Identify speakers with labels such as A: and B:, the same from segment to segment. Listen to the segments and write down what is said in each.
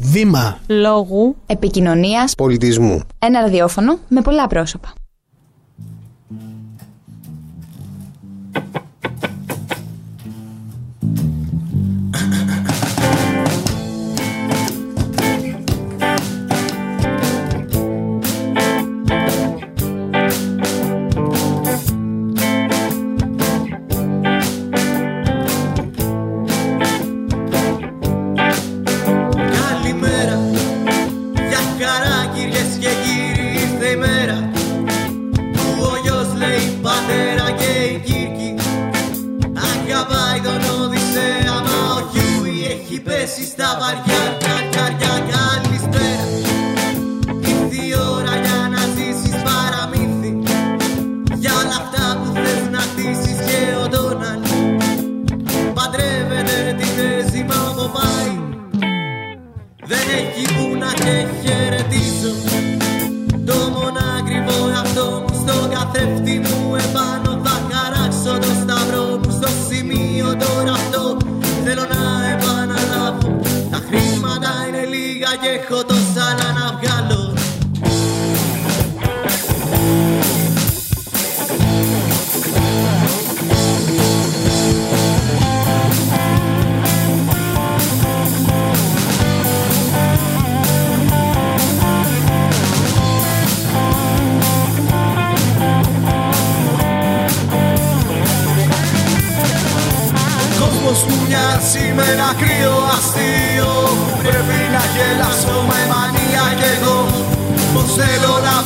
A: Δήμα.
B: Λόγου.
C: Επικοινωνίας.
D: Πολιτισμού.
C: Ένα ραδιόφωνο με πολλά πρόσωπα.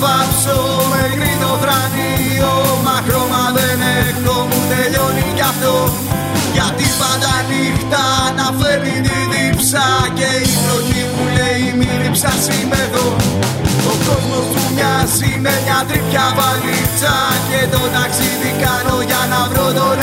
E: βάψω μέχρι το βράδυ. Μα χρώμα δεν έχω μου τελειώνει κι αυτό. Γιατί πάντα νύχτα να φέρνει τη δίψα Και η βροχή μου λέει μη ψάσεις με Ο κόσμος του μοιάζει με μια τρίπια βαλίτσα Και το ταξίδι κάνω για να βρω τον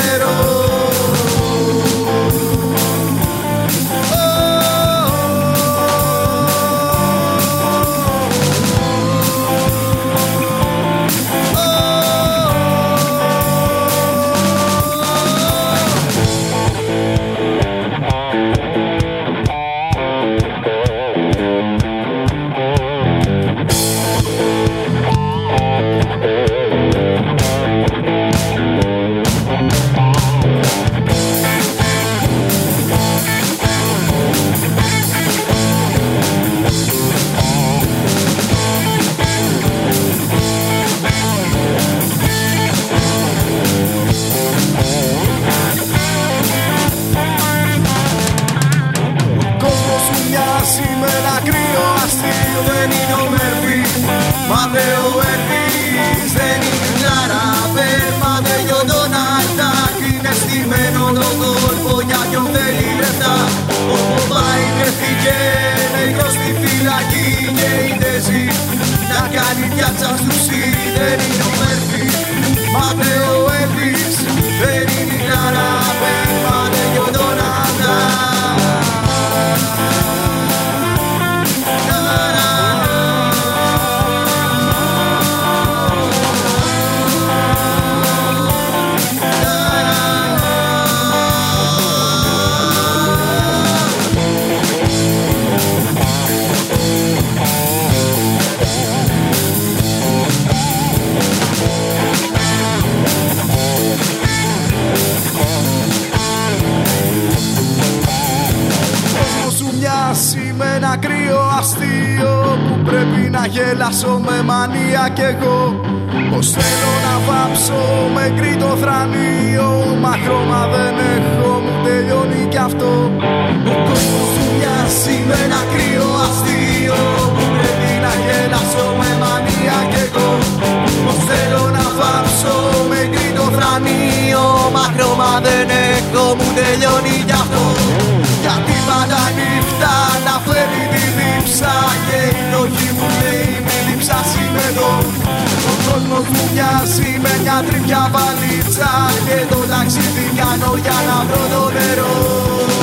E: κρασί με μια τρίπια βαλίτσα και το ταξίδι κάνω για να βρω το νερό.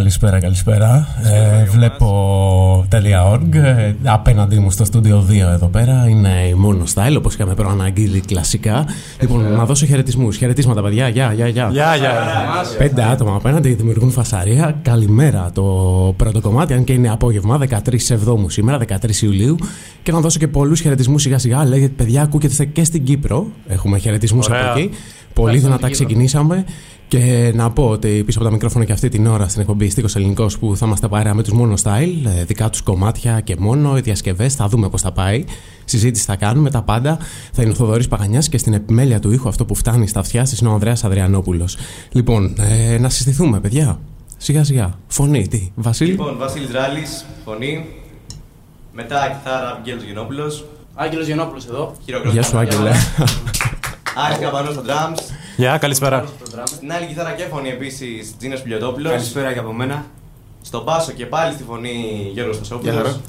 C: Καλησπέρα, καλησπέρα. Ε, βλέπω .org. Ε, απέναντί μου στο στούντιο 2 εδώ πέρα είναι η Mono Style, όπως είχαμε προαναγγείλει κλασικά. Λοιπόν, να δώσω χαιρετισμούς. Χαιρετίσματα, παιδιά. Γεια, γεια, γεια.
F: Γεια, γεια.
C: Πέντε άτομα απέναντι δημιουργούν φασαρία. Καλημέρα το πρώτο κομμάτι, αν και είναι απόγευμα, 13 Εβδόμου σήμερα, 13 Ιουλίου. Και να δώσω και πολλούς χαιρετισμούς σιγά σιγά. Λέγεται, παιδιά, ακούγεται και στην Κύπρο. Έχουμε χαιρετισμούς από εκεί. Πολύ δυνατά ξεκινήσαμε. Και να πω ότι πίσω από τα μικρόφωνα και αυτή την ώρα στην εκπομπή Στίκο Ελληνικός που θα είμαστε παρέα με τους Μόνο Style, ε, δικά τους κομμάτια και μόνο, οι διασκευές, θα δούμε πώς θα πάει. Συζήτηση θα κάνουμε, τα πάντα. Θα είναι ο Θοδωρής Παγανιάς και στην επιμέλεια του ήχου αυτό που φτάνει στα αυτιά τη είναι ο Ανδρέας Αδριανόπουλος. Λοιπόν, ε, να συστηθούμε, παιδιά. Σιγά σιγά. Φωνή, τι, Βασίλη;
G: Λοιπόν, Βασίλης Ράλης, φωνή. Μετά κιθάρα, Αγγέλο Γενόπουλος.
F: Άγγελος Γενόπουλος εδώ.
C: Γεια σου, Άγγελε.
G: Άρης Καπανό στο drums.
F: Γεια, καλησπέρα.
G: Στην άλλη κιθάρα και φωνή επίσης Τζίνο Πιλιοτόπουλος.
H: Καλησπέρα και από μένα.
G: Στο μπάσο και πάλι στη φωνή Γιώργος
H: Γεια
G: Στασόπουλο.
H: χαρά.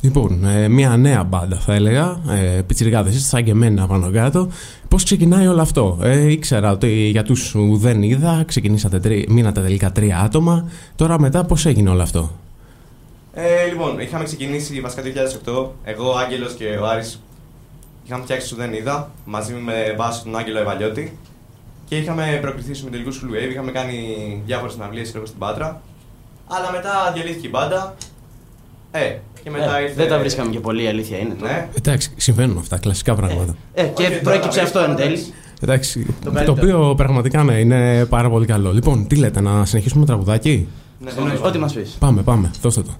C: Λοιπόν, ε, μια νέα μπάντα θα έλεγα. Ε, Πιτσιρικάδες, είστε σαν και εμένα πάνω κάτω. Πώς ξεκινάει όλο αυτό; Ε, ήξερα ότι για τους που δεν είδα, ξεκινήσατε τρι, μείνατε τελικά τρία άτομα. Τώρα μετά πώς έγινε όλο αυτό;
G: Ε, λοιπόν, είχαμε ξεκινήσει βασικά το 2008. Εγώ, ο Άγγελος και ο Άρης είχαμε φτιάξει σου δεν είδα μαζί με μπάσο τον Άγγελο Ευαλιώτη. Και είχαμε προκληθεί με τελικού Full Wave. Είχαμε κάνει διάφορες συναυλίες στην Πάτρα. Αλλά μετά διαλύθηκε η μπάντα. Ε, και μετά
F: Ε,
G: ήρθε.
F: Δεν τα βρίσκαμε και πολύ, η αλήθεια είναι. τώρα.
G: Ναι.
C: Εντάξει, συμβαίνουν αυτά, κλασικά πράγματα.
F: Ε, και
G: Όχι,
F: προέκυψε
G: τώρα,
F: αυτό εν
G: τώρα,
F: τέλει.
C: Εντάξει, το,
F: καλύτερο.
C: οποίο πραγματικά ναι, είναι πάρα πολύ καλό. Λοιπόν, τι λέτε, να συνεχίσουμε τραγουδάκι;
G: Ναι,
F: Εννοείς, Ό,τι μας πεις.
C: Πάμε, πάμε, δώστε το.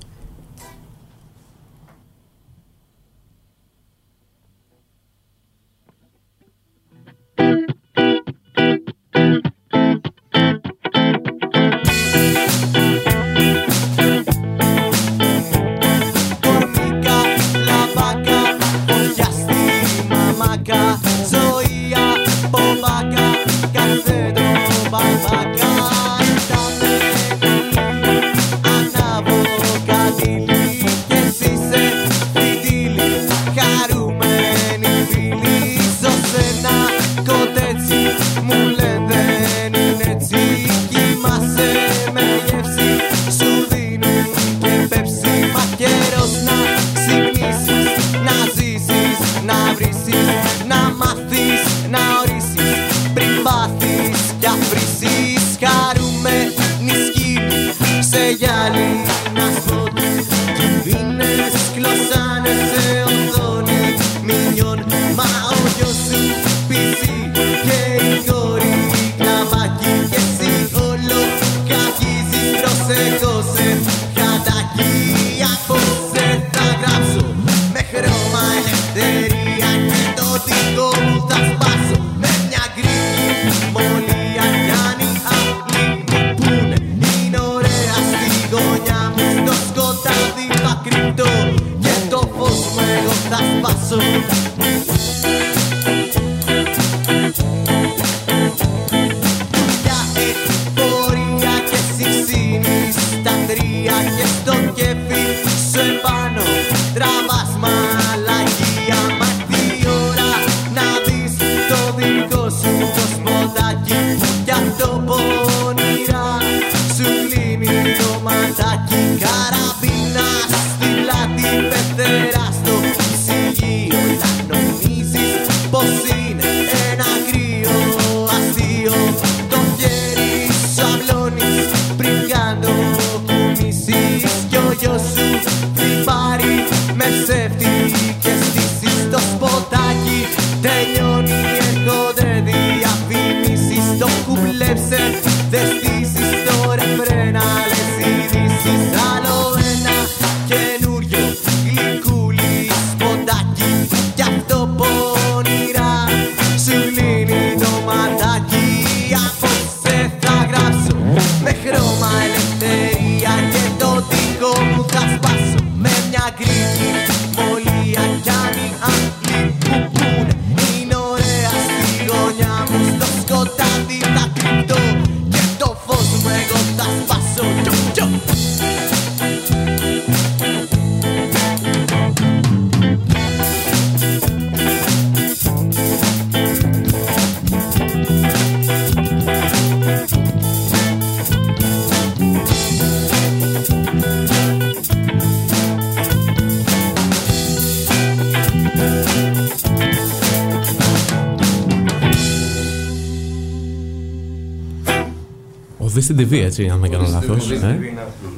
I: TV, έτσι, αν δεν κάνω λάθος.
G: ναι.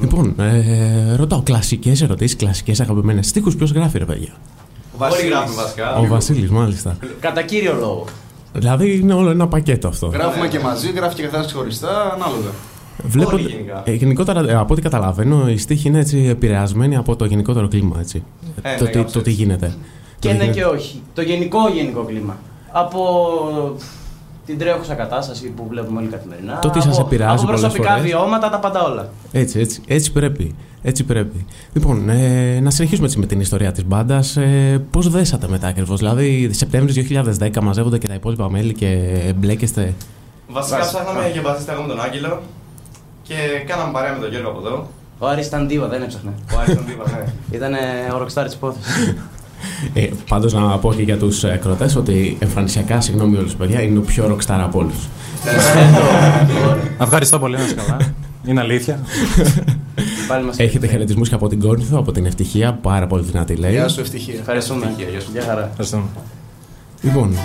I: Λοιπόν, ε, ρωτάω κλασικές ερωτήσεις, κλασικές αγαπημένες στίχους. Ποιος γράφει, ρε παιδιά;
G: Όλοι γράφουν βασικά.
I: Ο Βασίλης, μάλιστα.
F: Κατά κύριο λόγο.
I: Δηλαδή είναι όλο ένα πακέτο αυτό.
E: Γράφουμε και μαζί, γράφει και καθένας ξεχωριστά, ανάλογα.
I: Βλέπω,
G: Όλοι γενικά.
I: ε, γενικότερα, ε, από ό,τι καταλαβαίνω, η στίχη είναι έτσι επηρεασμένη από το γενικότερο κλίμα. Έτσι.
G: Ε,
I: το,
G: ναι,
I: τι,
G: κάπως
I: το τι
G: έτσι.
I: γίνεται.
F: Και
I: Το τι
F: ναι
I: γίνεται.
F: και όχι. Το γενικό γενικό κλίμα. Από την τρέχουσα κατάσταση που βλέπουμε όλοι καθημερινά.
I: Το τι σας
F: από-
I: επηρεάζει
F: Από
I: πολλές
F: προσωπικά
I: φορές.
F: βιώματα, τα πάντα όλα.
I: Έτσι, έτσι, έτσι πρέπει. Έτσι πρέπει. Λοιπόν, ε, να συνεχίσουμε έτσι με την ιστορία της μπάντας. Ε, Πώς δέσατε μετά ακριβώς, Δηλαδή, Σεπτέμβρης 2010 μαζεύονται και τα υπόλοιπα μέλη και μπλέκεστε.
G: Βασικά ψάχναμε για μπασίστα εγώ με τον Άγγελο και κάναμε παρέα με τον Γιώργο από εδώ.
F: Ο Άρης ήταν δίβα, δεν έψαχνε.
G: Ο Άρης τον Δίβα, ναι.
F: Ήταν ο rockstar της υπόθεσης.
I: Ε, Πάντως, να πω και για τους κροτέ ότι εμφανισιακά, συγγνώμη όλους, παιδιά, είναι ο πιο rockstar από όλους.
J: Ευχαριστώ πολύ, να είσαι καλά. Είναι αλήθεια.
F: Πάλι μας
I: Έχετε χαιρετισμού και από την Κόρνηθο, από την Ευτυχία, πάρα πολύ δυνατή λέει.
E: Γεια σου, ευτυχία.
F: Ευχαριστούμε. Γεια χαρά.
J: Ευχαριστώ.
I: Λοιπόν,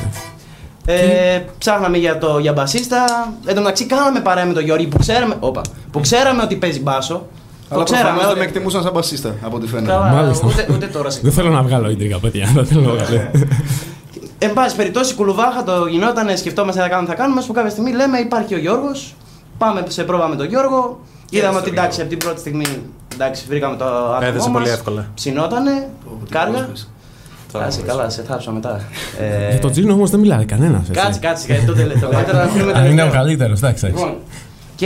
F: Ε, ψάχναμε για, το, για μπασίστα. Εν τω μεταξύ, κάναμε παρέα με τον Γιώργη που ξέραμε, όπα, που ξέραμε ότι παίζει μπάσο.
E: Αλλά
F: το ξέραμε.
E: προφανώς δεν
F: ότι-
E: με εκτιμούσαν σαν μπασίστα, από ό,τι φαίνεται.
F: Καλά,
I: Μάλιστα.
F: ούτε, ούτε τώρα. σε-
I: δεν θέλω να βγάλω ίντρικα, παιδιά. Δεν θέλω να βγάλω.
F: Εν πάση περιπτώσει, κουλουβάχα το γινόταν, σκεφτόμαστε να κάνουμε, θα κάνουμε. Που κάποια στιγμή λέμε: Υπάρχει ο Γιώργος. Πάμε σε πρόβα με τον Γιώργο. Είδαμε
G: στο
F: ότι
G: Γιώργο.
F: εντάξει, από την πρώτη στιγμή εντάξει, βρήκαμε το άτομό
J: Έδεσε
F: μας.
J: πολύ εύκολα.
F: Ψινότανε, κάργα.
J: Θα
F: Κάτσε καλά, σε θάψω μετά. Ε,
I: Για τον Τζίνο όμως δεν μιλάει κανένας.
F: Κάτσε, κάτσε, γιατί τότε το καλύτερο να αφήνουμε
I: Αν είναι ο
F: τελευταίο.
I: καλύτερος, εντάξει.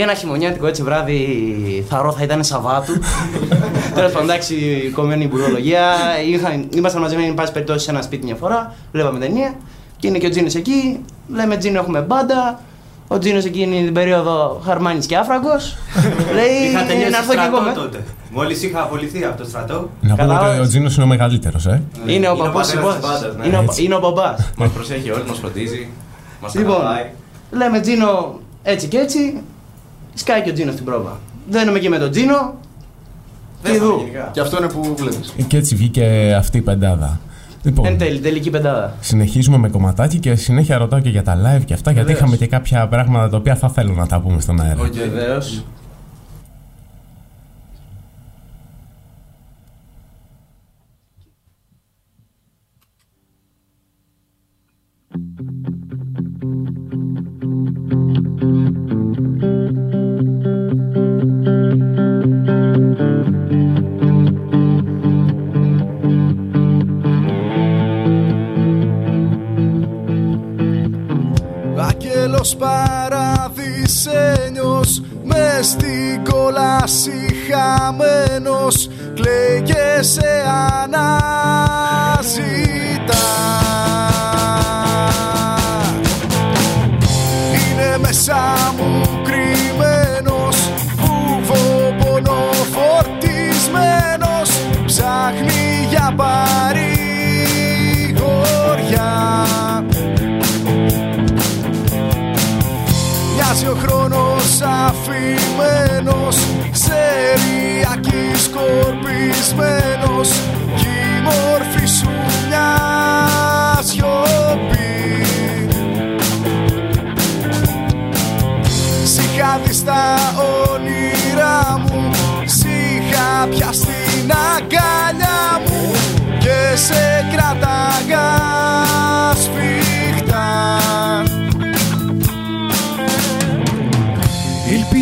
I: Εντάξει.
F: Λοιπόν, και ένα χειμωνιάτικο έτσι βράδυ θαρώ θα ήταν Σαββάτου. Τέλος πάντων, εντάξει, κομμένη υπουργολογία. Είχα- Ήμασταν μαζεμένοι, εν πάση περιπτώσει, σε ένα σπίτι μια φορά. Βλέπαμε ταινία. Και είναι και ο Τζίνος εκεί. Λέμε Τζίνο, έχουμε μπάντα. Ο Τζίνος εκείνη την περίοδο χαρμάνης και άφραγκος. Λέει
H: Είχα τελειώσει
F: να έρθω και εγώ.
H: στρατό
F: με».
H: τότε. Μόλις είχα απολυθεί από το στρατό.
I: Να πούμε
F: Κατάλαβες.
I: ότι ο Τζίνος είναι ο μεγαλύτερος, ε.
F: Είναι ο
G: ο
F: παππού τη
G: πατέρας της
F: υπόθεση.
G: μπάντας, ναι.
F: Είναι ο-
I: Έτσι.
F: Είναι ο μπαμπά.
G: Μας προσέχει όλους, μας φροντίζει. Μας
F: Λοιπόν,
G: αγαπάει.
F: λέμε Τζίνο έτσι και έτσι. Σκάει και ο Τζίνος στην πρόβα. Δένουμε και με τον Τζίνο.
G: Δεν
F: τι
G: θα
F: δου.
G: γενικά.
E: Και αυτό είναι που βλέπεις.
I: Και έτσι βγήκε αυτή η πεντάδα. Λοιπόν,
F: Εν τέλει, τελική πεντάδα.
I: συνεχίζουμε με κομματάκι και συνέχεια ρωτάω και για τα live και αυτά, γιατί
F: Βεβαίως.
I: είχαμε και κάποια πράγματα τα οποία θα θέλω να τα πούμε στον αέρα.
E: Βεβαίως.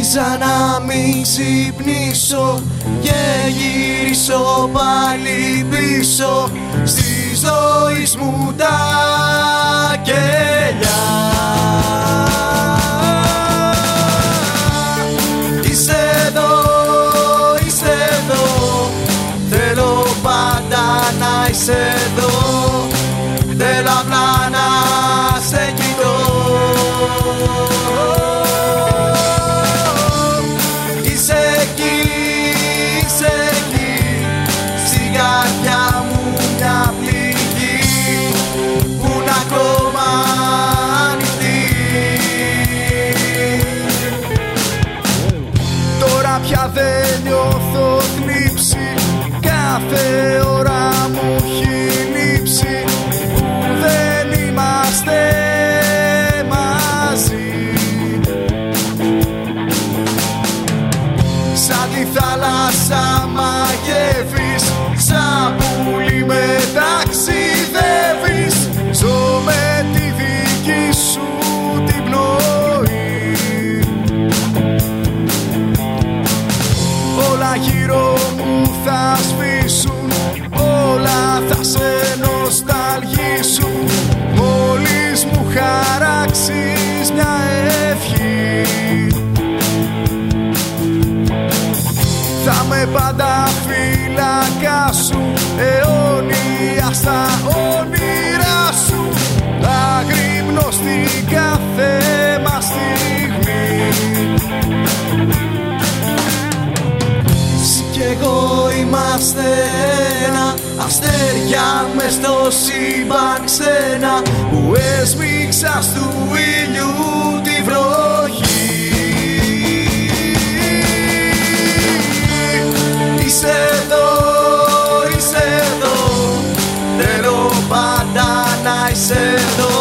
E: Ήλπιζα να μην ξυπνήσω και γυρίσω πάλι πίσω. Στη ζωής μου τα κελιά. Είσαι εδώ, είσαι εδώ, θέλω πάντα να είσαι εδώ, θα σβήσουν Όλα θα σε νοσταλγήσουν. Μόλις μου χαράξεις μια ευχή. Θα με πάντα φύλακα σου αιώνια στα όνειρά σου. Αγρύπνω στην κάθε μας στιγμή. Εσύ κι εγώ είμαστε ένα Αστέρια μες στο σύμπαν ξένα Που έσμιξα του ήλιου τη βροχή. Είσαι εδώ, είσαι εδώ Θέλω πάντα να είσαι εδώ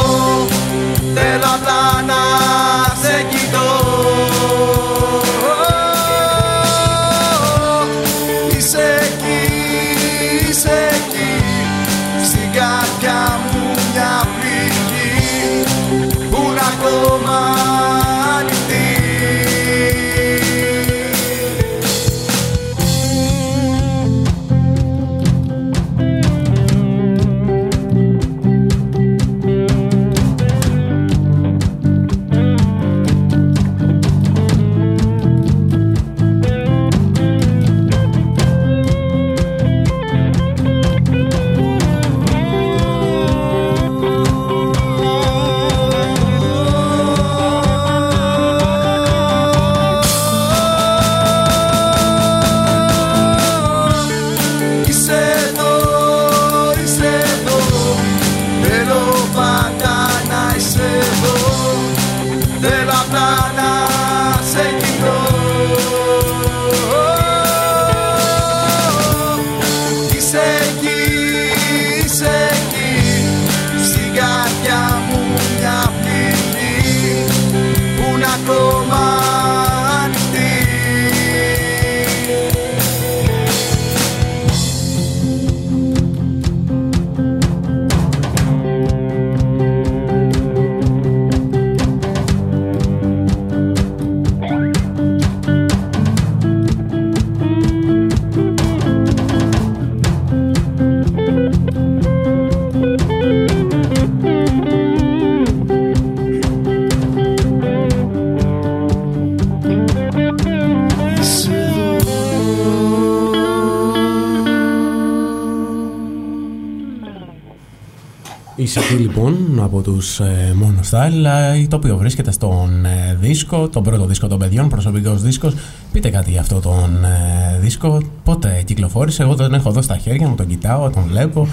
E: Είσαι εκεί
I: λοιπόν από τους ε, Mono Style, ε, το οποίο βρίσκεται στον ε, δίσκο, τον πρώτο δίσκο των παιδιών, προσωπικός δίσκος. Πείτε κάτι για αυτό τον ε, δίσκο, πότε κυκλοφόρησε, εγώ τον έχω εδώ στα χέρια μου, τον κοιτάω, τον βλέπω.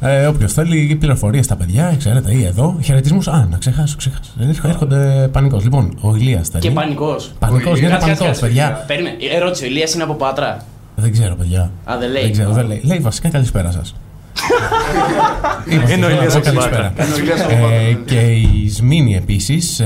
I: Ε, Όποιος θέλει πληροφορίες στα παιδιά, ξέρετε, ή εδώ. Χαιρετισμούς. Α, να ξεχάσω, ξεχάσω. Έρχονται- Έρχονται πανικός. Λοιπόν, ο Ηλίας θέλει.
F: Και πανικός.
I: Πανικός, γίνεται πανικός, παιδιά.
F: Περίμενε, ερώτηση, ο Ηλίας είναι από Πάτρα.
I: Δεν ξέρω, παιδιά.
F: Α, δεν λέει.
I: Δεν ξέρω, δεν λέει. Λέει βασικά καλησπέρα σας.
J: Είναι ο Ηλίας από
I: καλησπέρα.
J: Πάτρα.
I: Ε, Και η Σμήνη επίσης.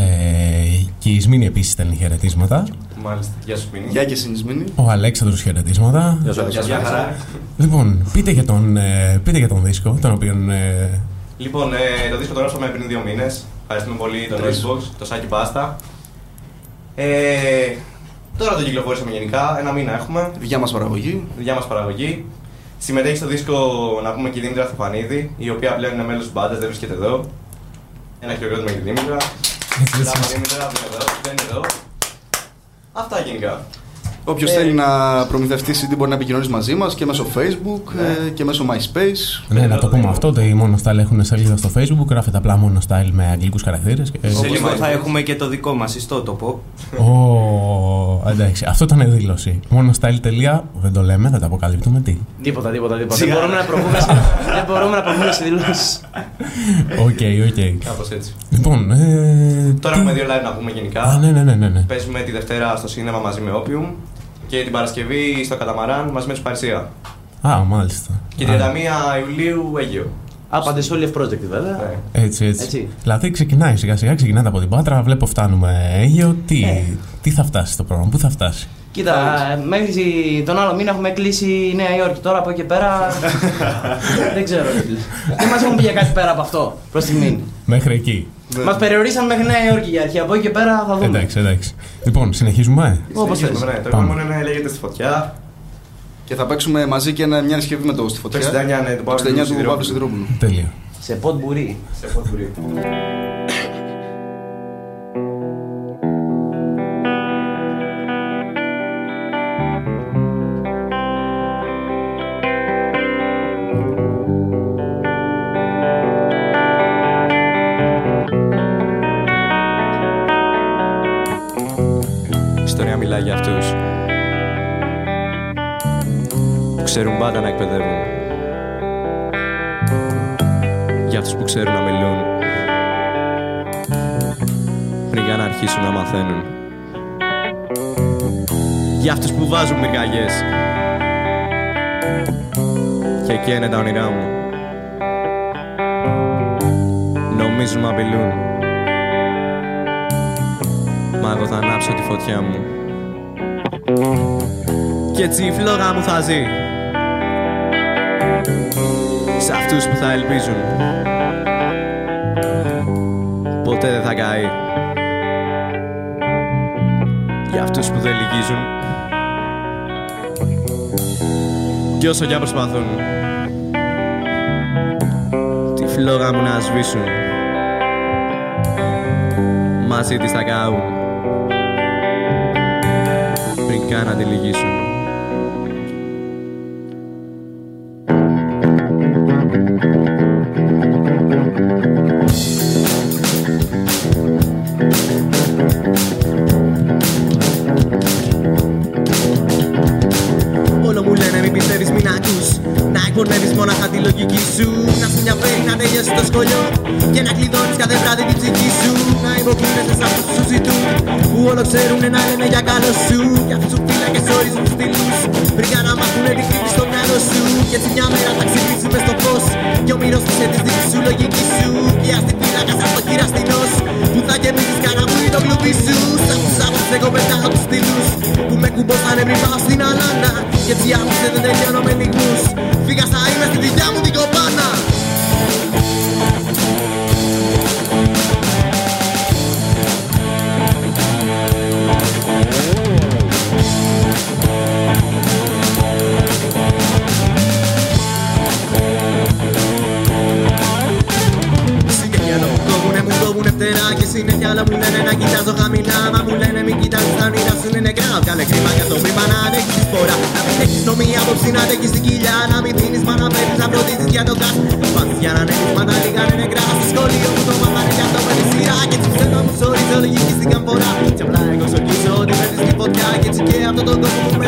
I: Και η Σμήνη επίσης στέλνει χαιρετίσματα.
G: Μάλιστα. Γεια σου, Μίνη.
E: Γεια και συνεισμένη.
I: Ο Αλέξανδρος χαιρετίσματα.
J: Γεια σου,
G: Γεια σου, χαρά.
I: Λοιπόν, πείτε για τον, ε, πείτε για τον δίσκο, τον οποίο. ε,
G: Λοιπόν, ε, το δίσκο το γράψαμε πριν δύο μήνες. Ευχαριστούμε πολύ τον Xbox, το Σάκη Μπάστα. Ε, τώρα το κυκλοφορήσαμε γενικά, ένα μήνα έχουμε.
E: Δικιά μας παραγωγή.
G: Δικιά μας παραγωγή. Συμμετέχει στο δίσκο να πούμε και η Δήμητρα Θουφανίδη, η οποία πλέον είναι μέλος τη μπάντα, δεν βρίσκεται εδώ. Ένα χειροκρότημα για τη Δήμητρα.
I: έτσι, έτσι,
G: Μπράβο,
I: έτσι.
G: Δήμητρα, δεν είναι εδώ. Δεν είναι εδώ. Αυτά γενικά.
E: Όποιος
G: Ε,
E: θέλει να προμηθευτεί CD μπορεί να επικοινωνήσει μαζί μας και μέσω Facebook ε, και μέσω MySpace.
I: Ναι, να το πούμε αυτό ότι οι Mono Style έχουν σελίδα στο Facebook, γράφεται απλά Mono Style με αγγλικούς χαρακτήρες. Και...
H: Σε λίγο
G: MySpace.
H: θα έχουμε και το δικό μας ιστότοπο.
I: Ω, εντάξει, αυτό ήταν δήλωση. Monostyle. Δεν το λέμε, δεν το αποκαλύπτουμε. Τι;
F: Τίποτα, τίποτα, τίποτα. Δεν μπορούμε να προβούμε σε, δεν μπορούμε να προβούμε σε δηλώσεις.
I: Οκ, οκ.
G: Κάπως έτσι.
I: Λοιπόν, ε,
G: Τώρα
I: τι-
G: έχουμε δύο live να πούμε γενικά.
I: Α, ναι, ναι, ναι, ναι. ναι.
G: Παίζουμε τη Δευτέρα στο σίνεμα μαζί με Opium και την Παρασκευή στο Καταμαράν μαζί με τους Παρισία.
I: Α, μάλιστα.
G: Και
I: Α,
G: 31 Ιουλίου Αίγυο.
F: Άπαντε σε όλοι project βέβαια.
I: Έτσι, έτσι,
F: Έτσι.
I: Δηλαδή ξεκινάει σιγά σιγά, ξεκινάτε από την Πάτρα, βλέπω φτάνουμε Αίγιο. Τι,
F: Ε.
I: τι θα φτάσει το πρόγραμμα, πού θα φτάσει;
F: Κοίτα, ε, μέχρι τον άλλο μήνα έχουμε κλείσει η Νέα Υόρκη. Τώρα από εκεί και πέρα. δεν ξέρω. ρε φίλε. Δεν μα έχουν πει για κάτι πέρα από αυτό προς στιγμή.
I: Μέχρι εκεί.
F: Μας περιορίσαν μέχρι Νέα Υόρκη για αρχή. Από εκεί και πέρα θα δούμε.
I: Εντάξει, εντάξει. Λοιπόν, συνεχίζουμε.
F: Όπως
G: Συνεχίζουμε,
F: θες.
G: ναι. Το
I: Πάμε.
G: επόμενο είναι λέγεται στη φωτιά.
E: Και θα παίξουμε μαζί και ένα- μια συσκευή με το στη
G: Το
E: φωτιά.
G: 69 ναι, του
E: Το
G: Παύλου
E: 69 του
G: Σιδηρόπουλου.
E: Παύλου Σιδηρόπουλου.
I: Τέλεια.
F: Σε πότ μπουρί.
G: Σε ποτπουρί.
C: αυτούς. Που ξέρουν πάντα να εκπαιδεύουν. Για αυτούς που ξέρουν να μιλούν. Πριν καν αρχίσουν να μαθαίνουν. Για αυτούς που βάζουν μυρκαγιές και εκεί είναι τα όνειρά μου. Νομίζουν μ' απειλούν. Μα εγώ θα ανάψω τη φωτιά μου Και έτσι η φλόγα μου θα ζει. Σε αυτούς που θα ελπίζουν. Ποτέ δεν θα καεί. Για αυτούς που δεν λυγίζουν. Κι όσο κι αν προσπαθούν. Τη φλόγα μου να σβήσουν. Μαζί της θα καούν πριν καν να μην έχεις νομή άποψη να αντέχεις την κοιλιά Να μην δίνεις μα να παίρνεις να φροντίζεις για το γκάς Πάθεις. Για να ανέχεις μα τα λίγα είναι νεκρά Στο σχολείο μου το μάθανε για το με τη σειρά. Και έτσι θέλω να μου σωρίζω λογική στην καμπορά Και απλά εγώ σοκίζω ότι παίρνεις τη φωτιά. Και έτσι και αυτό τον κόσμο που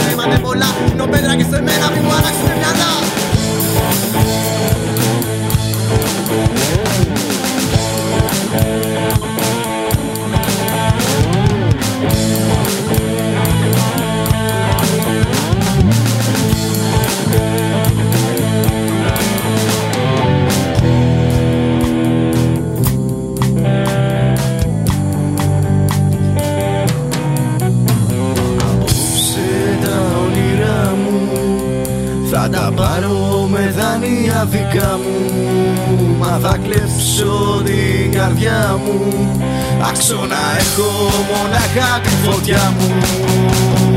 E: Άξο να έχω μονάχα τη φωτιά μου.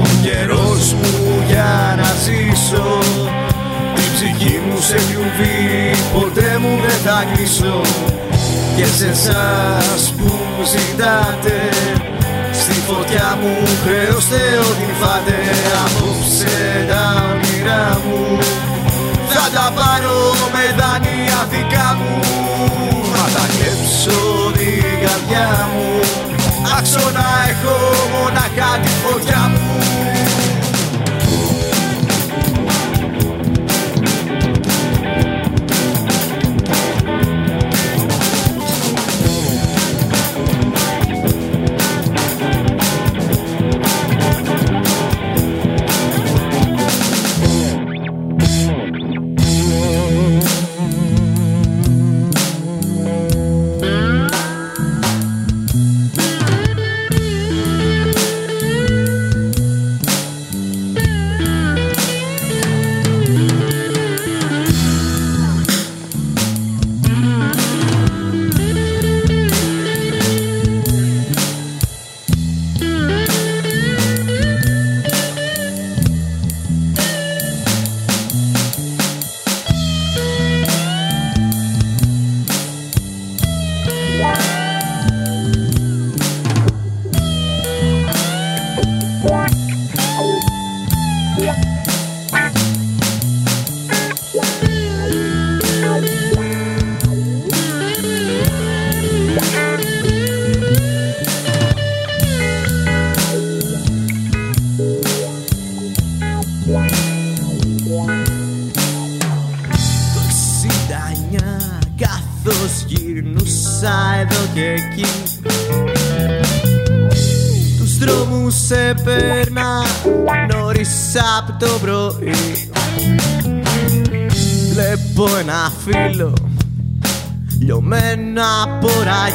E: Ο καιρός μου για να ζήσω. Την ψυχή μου σε κλουβί ποτέ μου δεν θα κλείσω. Και σε εσάς που ζητάτε Στη φωτιά μου χρέωστε ό,τι φάτε. Απόψε τα όνειρά μου Θα τα πάρω με δάνεια δικά μου. Θα τα κλέψω την καρδιά μου. Άξο να έχω μονάχα τη φωτιά μου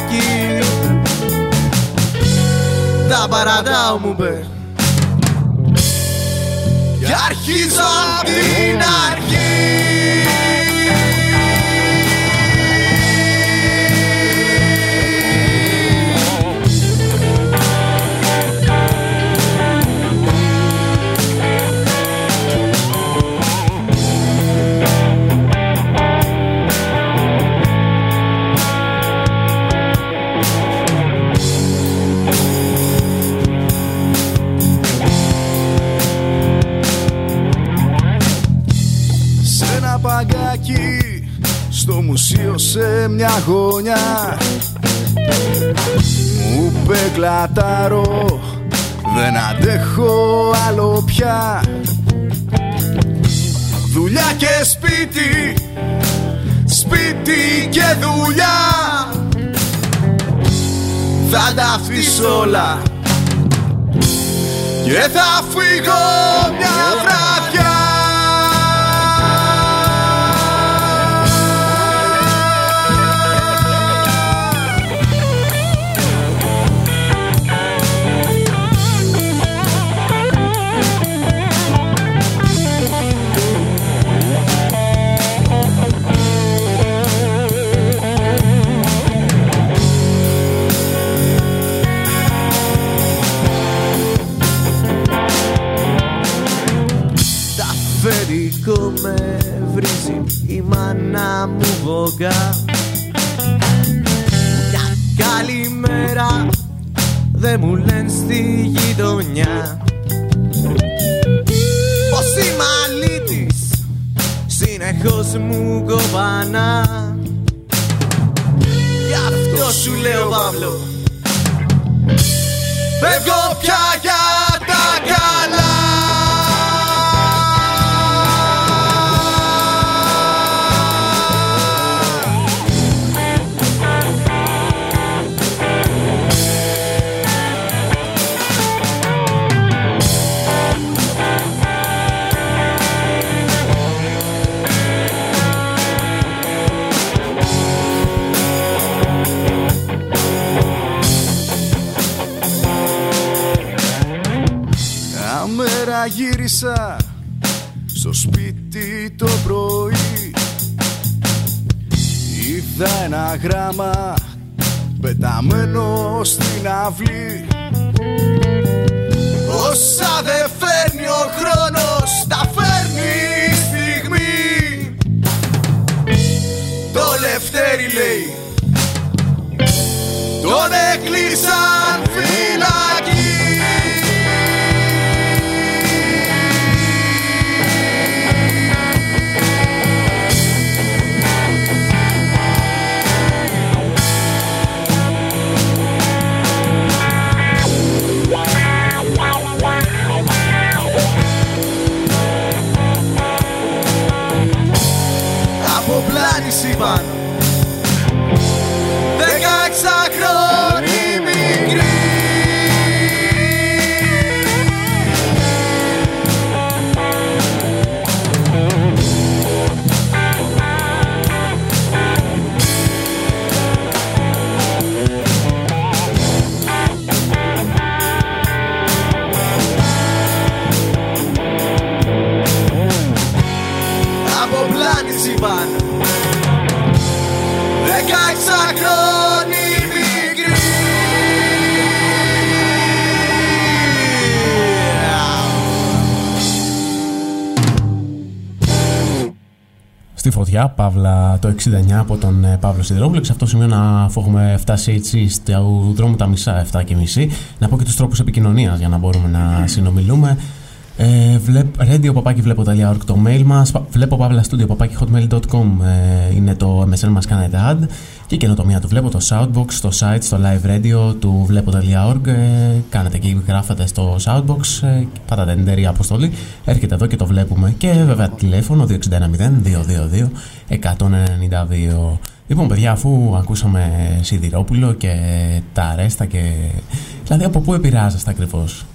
C: ποράκι Τα παρατάω μου
E: πες στο μουσείο σε μια γωνιά. Μου είπε κλατάρω δεν αντέχω άλλο πια Δουλειά και σπίτι Σπίτι και δουλειά. Θα τα αφήσω όλα Και θα φύγω μια βραδιά μάνα μου βογγά Μια καλημέρα δεν μου λένε στη γειτονιά. Πως είμαι αλήτης συνεχώς μου κοπανά. Γι' αυτό σου λέω Παύλο. Φεύγω πια ένα γράμμα πεταμένο στην αυλή. Όσα δεν
I: Στη φωτιά, Παύλα το 69 από τον ε, Παύλο Σιδηρόπουλο. Σε αυτό το σημείο, να, αφού έχουμε φτάσει έτσι στο δρόμο τα μισά, 7 και μισή, να πω και τους τρόπους επικοινωνίας για να μπορούμε να συνομιλούμε. Ε, βλέπ, radio παπάκι βλέπω.org το mail μας βλέπω παύλα studio παπάκι hotmail.com ε, είναι το MSN μας κάνετε add και η καινοτομία του βλέπω το Soundbox στο site, στο live radio του βλέπω.org ε, κάνετε εκεί γράφετε στο Soundbox ε, πατάτε την εταιρεία αποστολή έρχεται εδώ και το βλέπουμε και βέβαια τηλέφωνο 2610 222 192 Λοιπόν, παιδιά, αφού ακούσαμε Σιδηρόπουλο και τα αρέστα και. Δηλαδή, από πού επηρεάζεστε ακριβώς;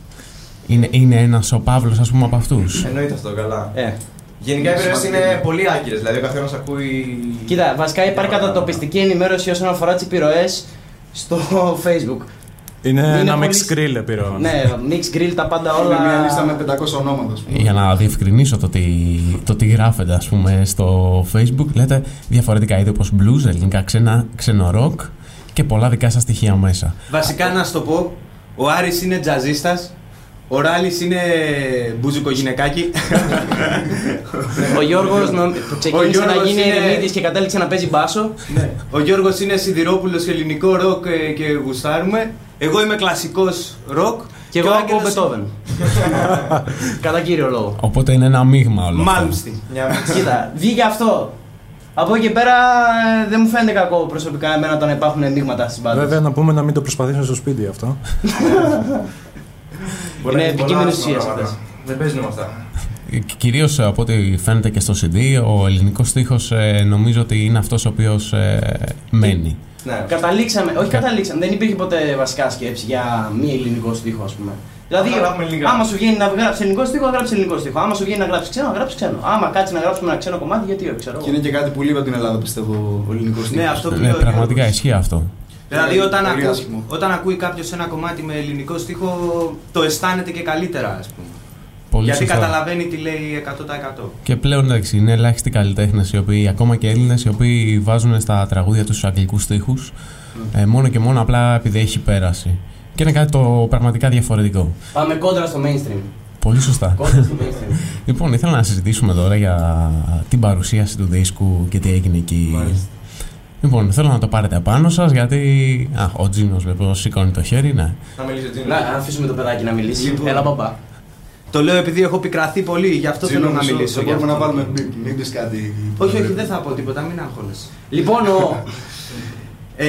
I: Είναι, είναι ένας ο Παύλος, ας πούμε, από αυτούς.
G: Εννοείται αυτό, καλά.
F: Ε.
G: Γενικά οι επιρροέ είναι πολύ άκυρε. Δηλαδή, ο καθένας ακούει.
F: Κοίτα, βασικά υπάρχει κατατοπιστική ενημέρωση όσον αφορά τις επιρροές στο Facebook.
J: Είναι,
F: Είναι
J: ένα
F: πολύ-
J: mix grill επιρροών.
F: Ναι, mix grill, τα πάντα όλα.
E: Είναι μια λίστα με 500 ονόματα. ας πούμε.
I: Για να διευκρινίσω το τι, το τι γράφετε, ας πούμε, στο Facebook, λέτε διαφορετικά είδη όπως blues, ελληνικά ξένα, ξένο rock και πολλά δικά σας στοιχεία μέσα.
H: Βασικά να σου το πω, ο Άρης είναι τζαζίστας, ο Ράλης είναι μπουζουκογυναικάκι.
F: Ο Γιώργος που ξεκίνησε
H: Ο
F: να
H: Γιώργος
F: γίνει
H: είναι-
F: ερεμίτη και κατέληξε να παίζει μπάσο.
H: Ναι. Ο Γιώργος είναι σιδηρόπουλος ελληνικό ροκ ε, και γουστάρουμε. Εγώ είμαι κλασικός ροκ.
F: Και εγώ
H: ο
F: ακούω
H: Άγγελος-
F: Μπετόβεν. Κατά κύριο λόγο.
I: Οπότε είναι ένα μείγμα όλο αυτό.
H: Μάλμστι.
F: Κοίτα, βγήκε αυτό. Από εκεί και πέρα ε, δεν μου φαίνεται κακό προσωπικά εμένα όταν υπάρχουν ενίγματα στι μπάντε.
J: Βέβαια, να πούμε να μην το προσπαθήσουν στο σπίτι αυτό.
G: Μπορεί
F: Είναι
G: να έχει πολλά
F: επικίνδυνες
G: άσχημα
F: ουσίες
G: πράγματα.
F: αυτές.
G: Δεν παίζουν με αυτά.
I: Κυρίως από ό,τι φαίνεται και στο CD, ο ελληνικός στίχος ε, νομίζω ότι είναι αυτός ο οποίος ε, μένει.
G: Ναι.
F: Καταλήξαμε, όχι καταλήξαμε, δεν υπήρχε ποτέ βασικά σκέψη για μη ελληνικό στίχο, ας πούμε. Δηλαδή,
G: Να γράφουμε ελληνικά.
F: άμα σου βγαίνει να γράψεις ελληνικό στίχο, γράψεις ελληνικό στίχο. Άμα σου βγαίνει να γράψεις ξένο, γράψεις ξένο. Άμα κάτσεις να γράψουμε ένα ξένο κομμάτι, γιατί όχι, ξέρω.
E: Και είναι και κάτι που λείπει από την Ελλάδα, πιστεύω, ο ελληνικός
H: Ναι, αυτό που
I: Ναι,
H: λέει ο
I: πραγματικά
H: Γιώργος.
I: ισχύει αυτό.
H: Δηλαδή όταν,
E: Πολύ
H: ακού,
E: άσχημο.
H: όταν ακούει κάποιος ένα κομμάτι με ελληνικό στίχο, το αισθάνεται και καλύτερα, ας πούμε.
I: Πολύ
H: Γιατί
I: σωστά.
H: καταλαβαίνει τι λέει 100%.
I: Και πλέον εντάξει, είναι ελάχιστοι καλλιτέχνες οι οποίοι, ακόμα και Έλληνες, οι οποίοι βάζουν στα τραγούδια τους αγγλικούς στίχους ε, μόνο και μόνο απλά επειδή έχει πέρασει. Και είναι κάτι το πραγματικά διαφορετικό.
F: Πάμε κόντρα στο mainstream.
I: Πολύ σωστά.
F: Κόντρα στο mainstream.
I: λοιπόν, ήθελα να συζητήσουμε τώρα για την παρουσίαση του δίσκου και τι έγινε εκεί.
G: Μάλιστα.
I: Λοιπόν, θέλω να το πάρετε απάνω σας γιατί. Α, ο Τζίνος βέβαια σηκώνει το χέρι, ναι.
G: Να μιλήσει ο Τζίνος.
F: Να αφήσουμε το παιδάκι να μιλήσει.
H: Λοιπόν.
F: Έλα, μπαμπά.
H: Το λέω επειδή έχω πικραθεί πολύ, γι' αυτό θέλω να μιλήσω. γι'
E: Μπορούμε
H: αυτό.
E: να βάλουμε μπιπ, μην πεις κάτι.
H: Όχι, όχι, δεν θα πω τίποτα, μην αγχώνεσαι.
F: Λοιπόν, ο.
H: Ε,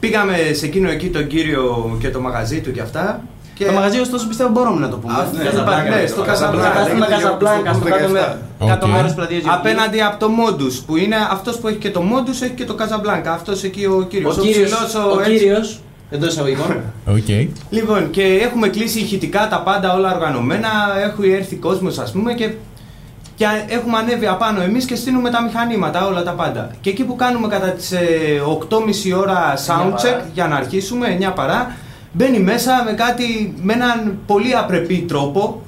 H: πήγαμε σε εκείνο εκεί τον κύριο και το μαγαζί του και αυτά. Και
F: Το μαγαζί, ωστόσο, πιστεύω μπορούμε να το πούμε.
E: Α, ναι,
F: Καζαμπλάνκα.
E: ναι,
H: ναι, στο
E: το
H: Καζαμπλάνκα.
F: Κατάστημα
E: λέγεται
F: Καζαμπλάνκα, στο
E: στο
F: κάτω
E: 17.
F: μέρος. Κάτω
I: Οκ.
F: μέρος πλατείας
H: απέναντι από το Μόντους που είναι αυτός που έχει και το Μόντους έχει και το Καζαμπλάνκα. Αυτός εκεί ο κύριος.
F: Ο κύριος.
H: ψηλός,
F: Ο
H: έτσι.
F: κύριος. Εντός εισαγωγικών.
I: Οκ.
H: Λοιπόν, και έχουμε κλείσει ηχητικά τα πάντα όλα οργανωμένα. Έχει έρθει κόσμος ας πούμε και, και έχουμε ανέβει απάνω εμείς και στήνουμε τα μηχανήματα, όλα τα πάντα. Και εκεί που κάνουμε κατά τις ε, 8.30 ώρα soundcheck
F: παρά.
H: για να αρχίσουμε, 9 παρά, μπαίνει μέσα με κάτι, με έναν πολύ απρεπή τρόπο.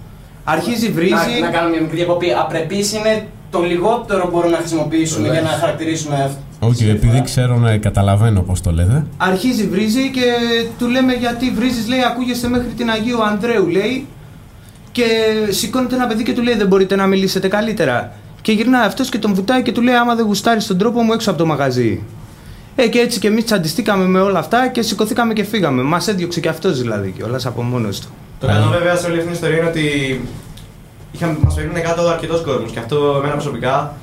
H: Αρχίζει βρίζει.
F: Να, να κάνουμε μια μικρή διακοπή. Απρεπής είναι το λιγότερο μπορούμε να χρησιμοποιήσουμε για να χαρακτηρίσουμε αυτό.
I: Οκ, επειδή ξέρω να καταλαβαίνω πώς το λέτε.
H: Αρχίζει βρίζει και του λέμε γιατί βρίζεις λέει ακούγεσαι μέχρι την Αγίου Ανδρέου λέει και σηκώνεται ένα παιδί και του λέει δεν μπορείτε να μιλήσετε καλύτερα και γυρνάει αυτός και τον βουτάει και του λέει άμα δεν γουστάρεις τον τρόπο μου έξω από το μαγαζί ε, και έτσι και εμείς τσαντιστήκαμε με όλα αυτά και σηκωθήκαμε και φύγαμε. Μας έδιωξε και αυτός δηλαδή κιόλας από μόνος του.
G: Το καλό βέβαια σε όλη αυτή την ιστορία είναι ότι είχαμε, μας περίμενε κάτω αρκετός κόσμος και αυτό εμένα προσωπικά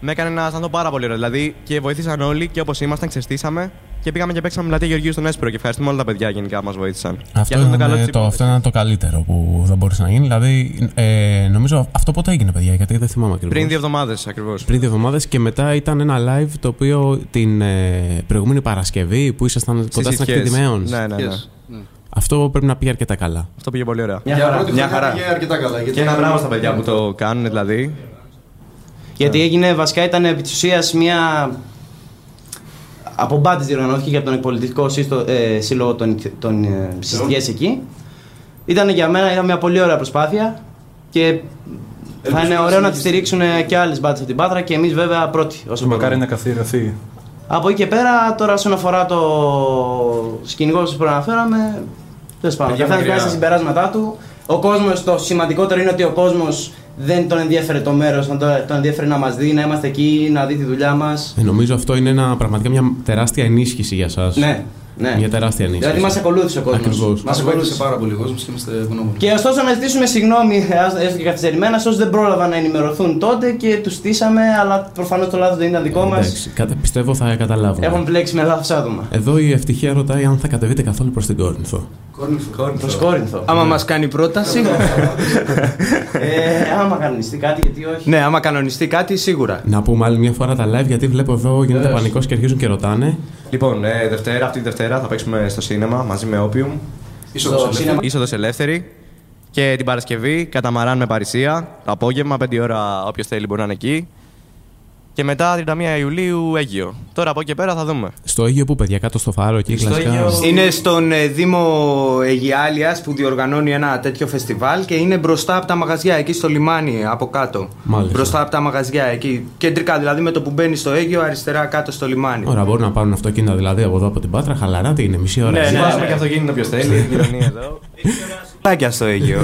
G: με έκανε να αισθανθώ πάρα πολύ ωραία. Δηλαδή και βοήθησαν όλοι και όπως ήμασταν ξεστήσαμε και πήγαμε και παίξαμε πλατεία Γεωργίου στον Έσπρο και ευχαριστούμε όλα τα παιδιά γενικά που μας βοήθησαν.
I: Αυτό,
G: Και είναι
I: ήταν,
G: καλό της
I: το,
G: υπόθεσης.
I: αυτό ήταν το καλύτερο που θα μπορούσε να γίνει. Δηλαδή, ε, νομίζω αυτό πότε έγινε, παιδιά, γιατί δεν θυμάμαι ακριβώς.
G: Πριν δύο εβδομάδες ακριβώς.
I: Πριν δύο εβδομάδες και μετά ήταν ένα live το οποίο την ε, προηγούμενη Παρασκευή που ήσασταν κοντά στην
G: Στις
I: ακτή Δημαίων.
G: Ναι, ναι, ναι.
E: Yes.
I: Αυτό πρέπει να πήγε αρκετά καλά.
G: Αυτό πήγε πολύ ωραία.
F: Μια
E: Για
F: χαρά.
E: πρώτη
G: Μια
E: χρονιά
G: χαρά.
E: πήγε αρκετά καλά. γιατί
G: Και ένα
E: είχαμε-
G: μπράβο στα παιδιά που το κάνουν δηλαδή.
F: Γιατί έγινε βασικά ήταν επί της ουσίας μια. Από μπάτι διοργανώθηκε και από τον εκπολιτικό σύστο, ε, σύλλογο των, των ε, συστιές εκεί. Ήταν για μένα ήταν μια πολύ ωραία προσπάθεια και θα
E: Ελπίζω
F: είναι
E: να
F: ωραίο να τη
E: συνεχίσει.
F: στηρίξουν και άλλες μπάτε από την Πάτρα και εμείς βέβαια πρώτοι. Όσο
J: Μακάρι
F: μπορούμε.
J: να καθιερωθεί.
F: Από εκεί και πέρα, τώρα όσον αφορά το σκηνικό που προαναφέραμε, τέλος πάντων.
G: Παιδιά
F: Καθένα
G: μακριά.
F: βγάζει τα συμπεράσματά του. Ο κόσμος, το σημαντικότερο είναι ότι ο κόσμος δεν τον ενδιαφέρει το μέρος, τον, τον ενδιαφέρει να μας δει, να είμαστε εκεί, να δει τη δουλειά μας.
I: Ε, νομίζω αυτό είναι ένα, πραγματικά μια τεράστια ενίσχυση για σας.
F: Ναι, Ναι.
I: Μια τεράστια ενίσχυση.
F: Δηλαδή μας ακολούθησε ο κόσμος.
I: Ακριβώς.
E: Μας βοήθησε πάρα πολύ ο κόσμος και είμαστε ευγνώμονες.
F: Και ωστόσο να ζητήσουμε συγγνώμη, ε, έστω και καθυστερημένα, σε όσους δεν πρόλαβαν να ενημερωθούν τότε και τους στήσαμε, αλλά προφανώς το λάθος δεν ήταν δικό μας.
I: Εντάξει, κατα- πιστεύω θα καταλάβουμε.
F: Έχουν μπλέξει με λάθος άτομα.
I: Εδώ η ευτυχία ρωτάει αν θα κατεβείτε καθόλου προς την Κόρινθο.
F: Προς Κόρινθο.
K: Άμα μας κάνει πρόταση.
F: ε, άμα κανονιστεί κάτι, γιατί όχι.
K: ναι, άμα κανονιστεί κάτι, σίγουρα.
I: Να πούμε άλλη μια φορά τα live γιατί βλέπω εδώ γίνεται πανικός και αρχίζουν και ρωτάνε.
C: Λοιπόν, ε, Δευτέρα, αυτή τη Δευτέρα θα παίξουμε στο σίνεμα μαζί με Opium.
F: Στο σίνεμα.
C: Είσοδος ελεύθερη. Και την Παρασκευή, καταμαράν με Παρισία. Το απόγευμα, 5 ώρα, όποιος θέλει μπορεί να είναι εκεί. Και μετά 31 Ιουλίου Αίγυο. Τώρα από εκεί και πέρα θα δούμε.
I: Στο Αίγιο που παιδιά, κάτω στο φάρο εκεί
C: Στο
I: κλασικά.
C: Αίγιο-
K: Είναι στον ε, Δήμο Αιγιάλιας που διοργανώνει ένα τέτοιο φεστιβάλ και είναι μπροστά από τα μαγαζιά εκεί στο λιμάνι από κάτω.
I: Μάλιστα.
K: Μπροστά από τα μαγαζιά εκεί. Κεντρικά δηλαδή με το που μπαίνει στο Αίγιο, αριστερά κάτω στο λιμάνι.
I: Ωραία, μπορούν να πάρουν αυτοκίνητα δηλαδή από εδώ από την Πάτρα. Χαλαρά, τι είναι, μισή ώρα.
K: Ναι,
I: έτσι.
K: ναι.
C: Βάζουμε και αυτοκίνητο όποιος θέλει. Γυρονία εδώ.
K: Πάκια στο Αίγιο.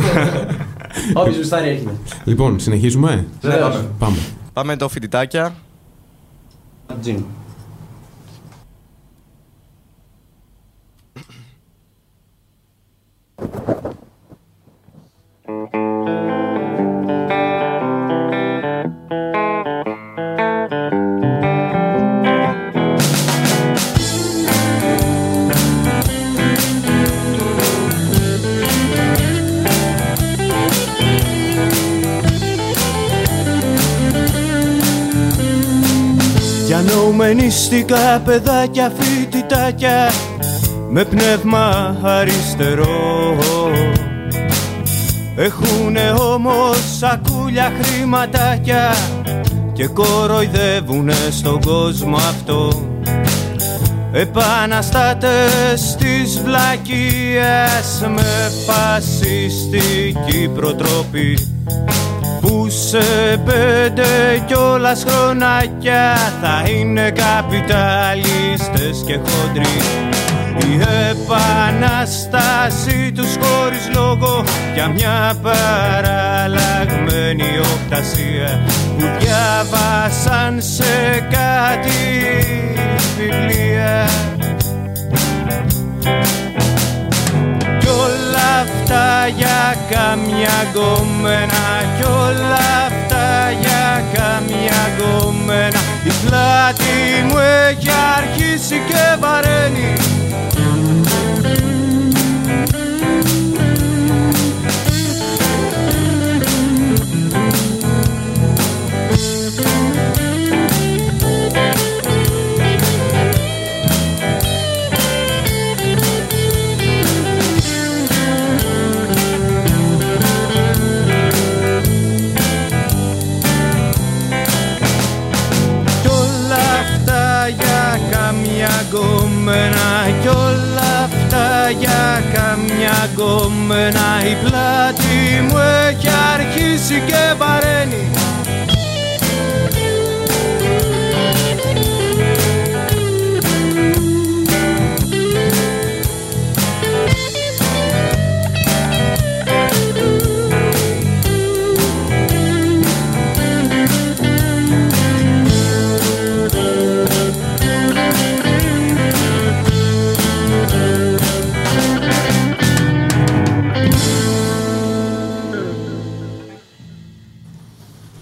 F: Όποιο γουστάρει έρχεται.
I: Λοιπόν, συνεχίζουμε;
C: Ναι, πάμε.
I: Πάμε.
C: Πάμε το φοιτητάκια.
F: Τζιν.
H: Νοουμενίστικα παιδάκια φοιτητάκια με πνεύμα αριστερό. Έχουνε όμως σακούλια χρηματάκια και κοροϊδεύουνε στον κόσμο αυτό. Επαναστάτες της βλακίας με φασιστική προτροπή που σε πέντε κιόλας χρονάκια θα είναι καπιταλίστες και χοντροί. Η επανάσταση τους χωρίς λόγο για μια παραλλαγμένη οπτασία που διάβασαν σε κάτι βιβλία. κι όλα αυτά για καμιά γκόμενα Κι όλα αυτά για καμιά γκόμενα. Η πλάτη μου έχει αρχίσει και βαραίνει γκόμενα Κι όλα αυτά για καμιά γκόμενα Η πλάτη μου έχει αρχίσει και βαραίνει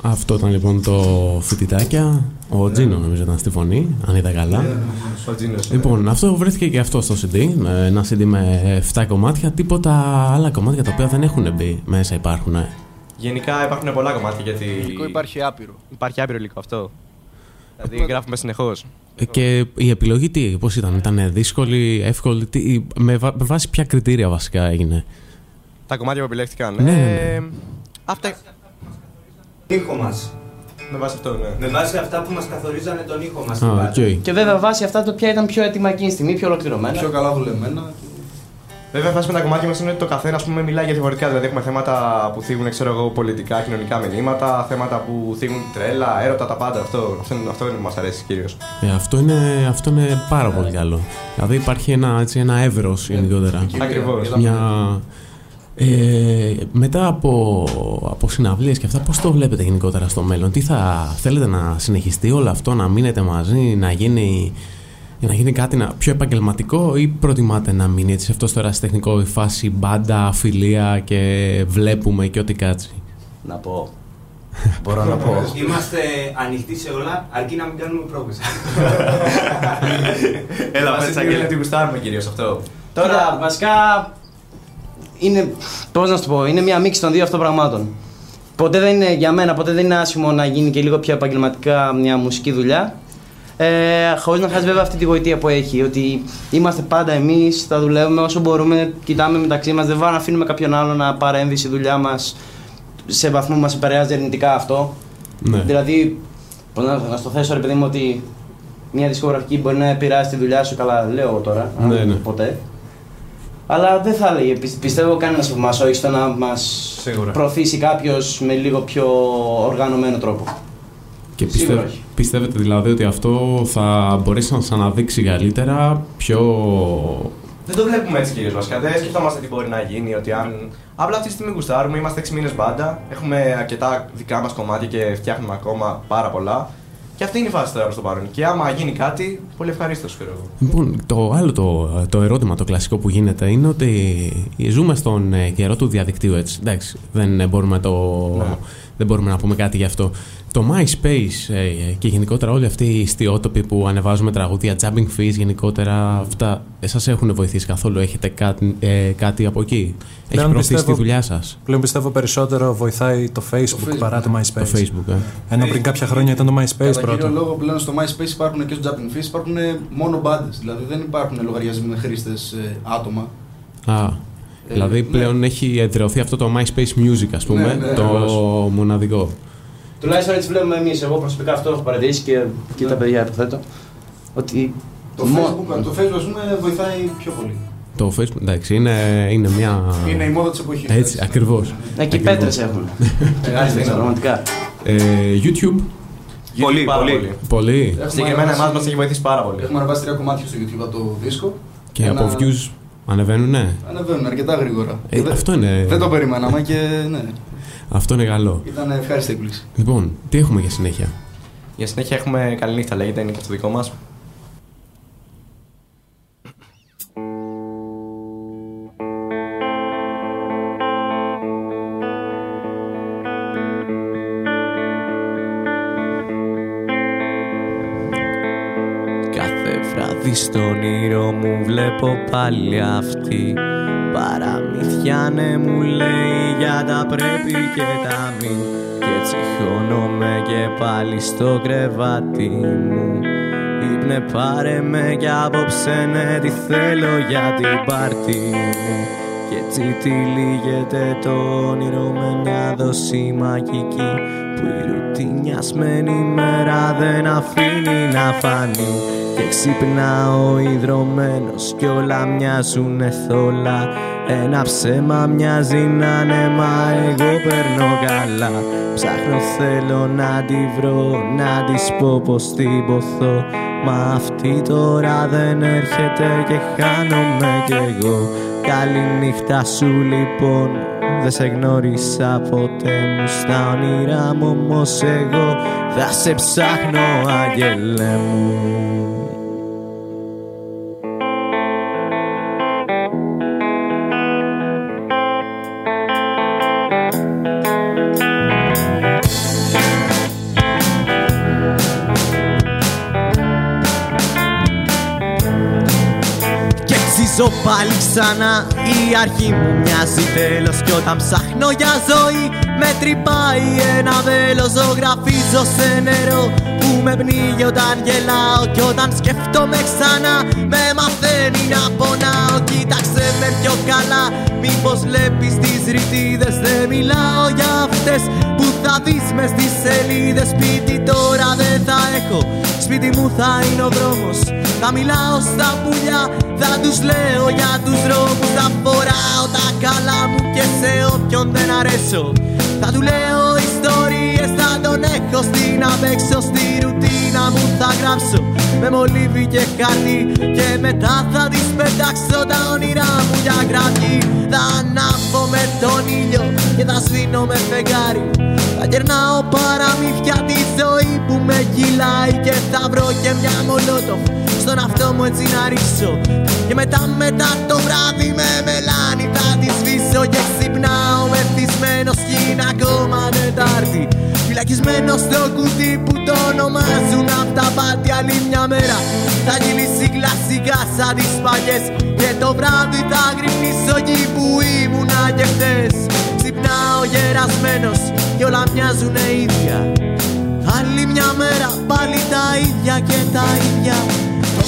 I: Αυτό ήταν λοιπόν το φοιτητάκια. Ο Τζίνο νομίζω ήταν στη φωνή, αν είδα καλά.
C: Ο Τζίνος.
I: Λοιπόν, αυτό βρέθηκε και αυτό στο CD. με Ένα CD με 7 κομμάτια. Τίποτα άλλα κομμάτια τα οποία δεν έχουν μπει μέσα υπάρχουν.
C: Γενικά υπάρχουν πολλά κομμάτια γιατί.
E: Υλικό υπάρχει άπειρο.
C: Υπάρχει άπειρο υλικό αυτό. Δηλαδή γράφουμε συνεχώς.
I: Ε, Και η επιλογή τι, πώς ήταν, ήταν δύσκολη, εύκολη, τι, με, βα- με βάση ποια κριτήρια βασικά έγινε;
C: Τα κομμάτια που επιλέχθηκαν.
I: Ναι, ναι, ναι.
C: Ε, αυτά.
K: Ήχο μας.
C: Με βάση αυτό, ναι.
K: Με βάση αυτά που μας καθορίζανε τον ήχο μας.
I: Α, οκ.
F: Και βέβαια βάσει αυτά το ποια ήταν πιο έτοιμα εκείνη τη στιγμή, πιο ολοκληρωμένα.
E: Πιο καλά δουλεμένα.
C: Βέβαια, η φάση με τα κομμάτια μας είναι ότι το καθένα ας πούμε, μιλάει για διαφορετικά. Δηλαδή, έχουμε θέματα που θίγουν ξέρω εγώ, πολιτικά, κοινωνικά μηνύματα, θέματα που θίγουν τρέλα, έρωτα, τα πάντα. Αυτό, αυτό, είναι- αυτό είναι που μας αρέσει κυρίως.
I: Ε, αυτό, είναι, αυτό είναι πάρα πολύ καλό. Δηλαδή υπάρχει ένα, έτσι, ένα εύρος γενικότερα.
C: Ακριβώς.
I: Μια... Ε, μετά από, από συναυλίες και αυτά, πώς το βλέπετε γενικότερα στο μέλλον, τι θα θέλετε να συνεχιστεί όλο αυτό, να μείνετε μαζί, να γίνει για να γίνει κάτι να- πιο επαγγελματικό ή προτιμάτε να μείνει έτσι σε αυτός τώρα τεχνικό η φάση μπάντα, φιλία και βλέπουμε και ό,τι κάτσει;
F: Να πω. Μπορώ να πω.
L: Είμαστε ανοιχτοί σε όλα, αρκεί να μην κάνουμε πρόκληση.
G: Έλα,
F: Μας
G: πες
F: είναι-
G: Αγγέλη, τι γουστάρουμε κυρίως αυτό;
F: Τώρα, βασικά. Είναι. Πώς να σου το πω, είναι μια μίξη των δύο αυτών πραγμάτων. Ποτέ δεν είναι για μένα, ποτέ δεν είναι άσχημο να γίνει και λίγο πιο επαγγελματικά μια μουσική δουλειά. Ε, Χωρίς να χάσει βέβαια αυτή τη γοητεία που έχει. Ότι είμαστε πάντα εμείς, θα δουλεύουμε όσο μπορούμε, κοιτάμε μεταξύ μας. Δεν βάλουμε να αφήνουμε κάποιον άλλο να παρέμβει στη δουλειά μας σε βαθμό που μας επηρεάζει αρνητικά αυτό.
I: Ναι.
F: Δηλαδή, πώς να, να στο θέσω ρε παιδί μου ότι μια δισκογραφική μπορεί να επηρεάσει τη δουλειά σου, καλά λέω εγώ τώρα, αν
I: Ναι,
F: δεν
I: ναι.
F: ποτέ. Αλλά δεν θα έλεγε, Πι- πιστεύω κανένας από εμάς όχι στο να μας
J: Σίγουρα.
F: προωθήσει κάποιος με λίγο πιο οργανωμένο τρόπο.
I: Και
F: Σίγουρα
I: πιστεύ,
F: όχι.
I: πιστεύετε δηλαδή ότι αυτό θα μπορέσει να σας αναδείξει καλύτερα πιο...
G: Δεν το βλέπουμε έτσι κυρίω βασικά. Δεν σκεφτόμαστε τι μπορεί να γίνει. Ότι αν. Απλά αυτή τη στιγμή γουστάρουμε, είμαστε 6 μήνες μπάντα. Έχουμε αρκετά δικά μας κομμάτια και φτιάχνουμε ακόμα πάρα πολλά. Και αυτή είναι η φάση τώρα προς το παρόν. Και άμα γίνει κάτι, πολύ ευχαρίστως, ξέρω εγώ.
I: Λοιπόν, το άλλο το, το ερώτημα, το κλασικό που γίνεται είναι ότι ζούμε στον ε, καιρό του διαδικτύου έτσι. Εντάξει, δεν ε, μπορούμε, το, δεν μπορούμε να πούμε κάτι γι' αυτό. Το MySpace ε, και γενικότερα όλοι αυτοί οι ιστιότοποι που ανεβάζουμε τραγούδια, jumping fees γενικότερα, αυτά εσάς έχουν βοηθήσει καθόλου, έχετε κάτι, ε, κάτι από εκεί; Έχει
J: Πλέον
I: προωθήσει τη
J: πιστεύω-
I: δουλειά σας;
J: Πλέον πιστεύω περισσότερο βοηθάει το Facebook,
K: Facebook,
J: παρά το
K: ναι.
J: MySpace.
I: Το Facebook, ε.
J: Ενώ πριν κάποια χρόνια ήταν το MySpace
K: Κατά κύριο
J: πρώτο.
K: λόγο πλέον στο MySpace υπάρχουν και στο Japan Fish υπάρχουν μόνο μπάντες. Δηλαδή δεν υπάρχουν λογαριασμοί με χρήστες άτομα.
I: Α, δηλαδή
K: ναι.
I: πλέον έχει εδραιωθεί αυτό το MySpace Music, ας πούμε,
K: Ναι, ναι,
I: το
K: ακριβώς.
I: μοναδικό.
F: Τουλάχιστον έτσι βλέπουμε εμείς. Εγώ προσωπικά αυτό έχω παρατηρήσει και, και τα παιδιά υποθέτω. Ότι.
K: Το
F: μο-
K: Facebook, το Facebook ας πούμε, βοηθάει πιο πολύ.
I: Το Facebook, εντάξει, είναι, είναι μια...
K: Είναι η μόδα της εποχής.
I: Έτσι, ακριβώς.
F: Ναι, και
I: Ακριβώς.
F: πέτρες έχουν. Ευχαριστώ, πραγματικά.
I: Ε, YouTube,
G: Πολύ,
K: πάρα
G: πολύ.
K: πολύ.
I: πολύ.
K: Έχουμε
G: Συγκεκριμένα
K: ανεβάσει-
G: εμάς μας έχει βοηθήσει πάρα πολύ.
K: Έχουμε ανεβάσει τρία κομμάτια στο YouTube από το δίσκο.
I: Και
K: Ένα-
I: από views ανεβαίνουνε;
K: Ανεβαίνουν αρκετά γρήγορα.
I: Ε,
K: Και δεν-
I: αυτό είναι-
K: Δεν το περιμέναμε και ναι.
I: Αυτό είναι καλό.
K: Ήταν ευχάριστη έκπληξη.
I: Λοιπόν, τι έχουμε για συνέχεια;
G: Για συνέχεια έχουμε καληνύχτα, λέγεται, είναι και το δικό
C: μας. Βράδυ στον όνειρο μου βλέπω πάλι αυτή. Παραμύθια ναι μου λέει για τα πρέπει και τα μη Και έτσι χώνομαι και πάλι στο κρεβάτι μου. Ήπνε πάρε με κι απόψε ναι τι θέλω για την πάρτι μου. Κι έτσι τυλίγεται το όνειρο με μια δόση μαγική Που η ρουτινιασμένη μέρα δεν αφήνει να φανεί Και ξυπνάω ιδρωμένος κι όλα μοιάζουνε θόλα. Ένα ψέμα μοιάζει να είναι μα εγώ περνώ καλά Ψάχνω θέλω να τη βρω, να της πω πως την ποθώ. Μα αυτή τώρα δεν έρχεται και χάνομαι κι εγώ. Καληνύχτα σου λοιπόν δεν σε γνώρισα ποτέ. Μου στα όνειρά μου όμως εγώ θα σε ψάχνω άγγελε μου ξανά. Η αρχή μου μοιάζει τέλος Κι όταν ψάχνω για ζωή. Με τρυπάει ένα βέλος Ζωγραφίζω σε νερό Που με πνίγει όταν γελάω Κι όταν σκέφτομαι ξανά. Με μαθαίνει να πονάω Κοίταξε με πιο καλά. Μήπως βλέπεις τις ρητίδες Δεν μιλάω για αυτές Που θα δεις μες στις σελίδες. Σπίτι τώρα δεν θα έχω Σπίτι μου θα είναι ο δρόμος. Θα μιλάω στα πουλιά Θα τους λέω για τους δρόμους Θα φοράω τα καλά μου Και σε όποιον δεν αρέσω. Θα του λέω ιστορίες Θα τον έχω στην απέξω Στη ρουτίνα μου θα γράψω. Με μολύβι και χαρτί Και μετά θα τις πετάξω. Τα όνειρά μου για γραφή Θα ανάβω με τον ήλιο Και θα σβήνω με φεγγάρι. Θα γερνάω παραμύθια τη ζωή που με κυλάει Και θα βρω και μια μολότοφ Στο τον αυτό μου έτσι να ρίξω. Και μετά μετά το βράδυ με μελάνι θα τη σβήσω Και ξυπνάω μεθυσμένος κι είναι ακόμα Τετάρτη Φυλακισμένος στο κουτί που το ονομάζουν απ' τα πάτη άλλη μια μέρα. Θα γυρίσει κλασικά σαν τις παλιές Και το βράδυ θα γρυπνήσω εκεί που ήμουνα και χτες Ξυπνάω γερασμένος και όλα μοιάζουν ίδια. Άλλη μια μέρα πάλι τα ίδια και τα ίδια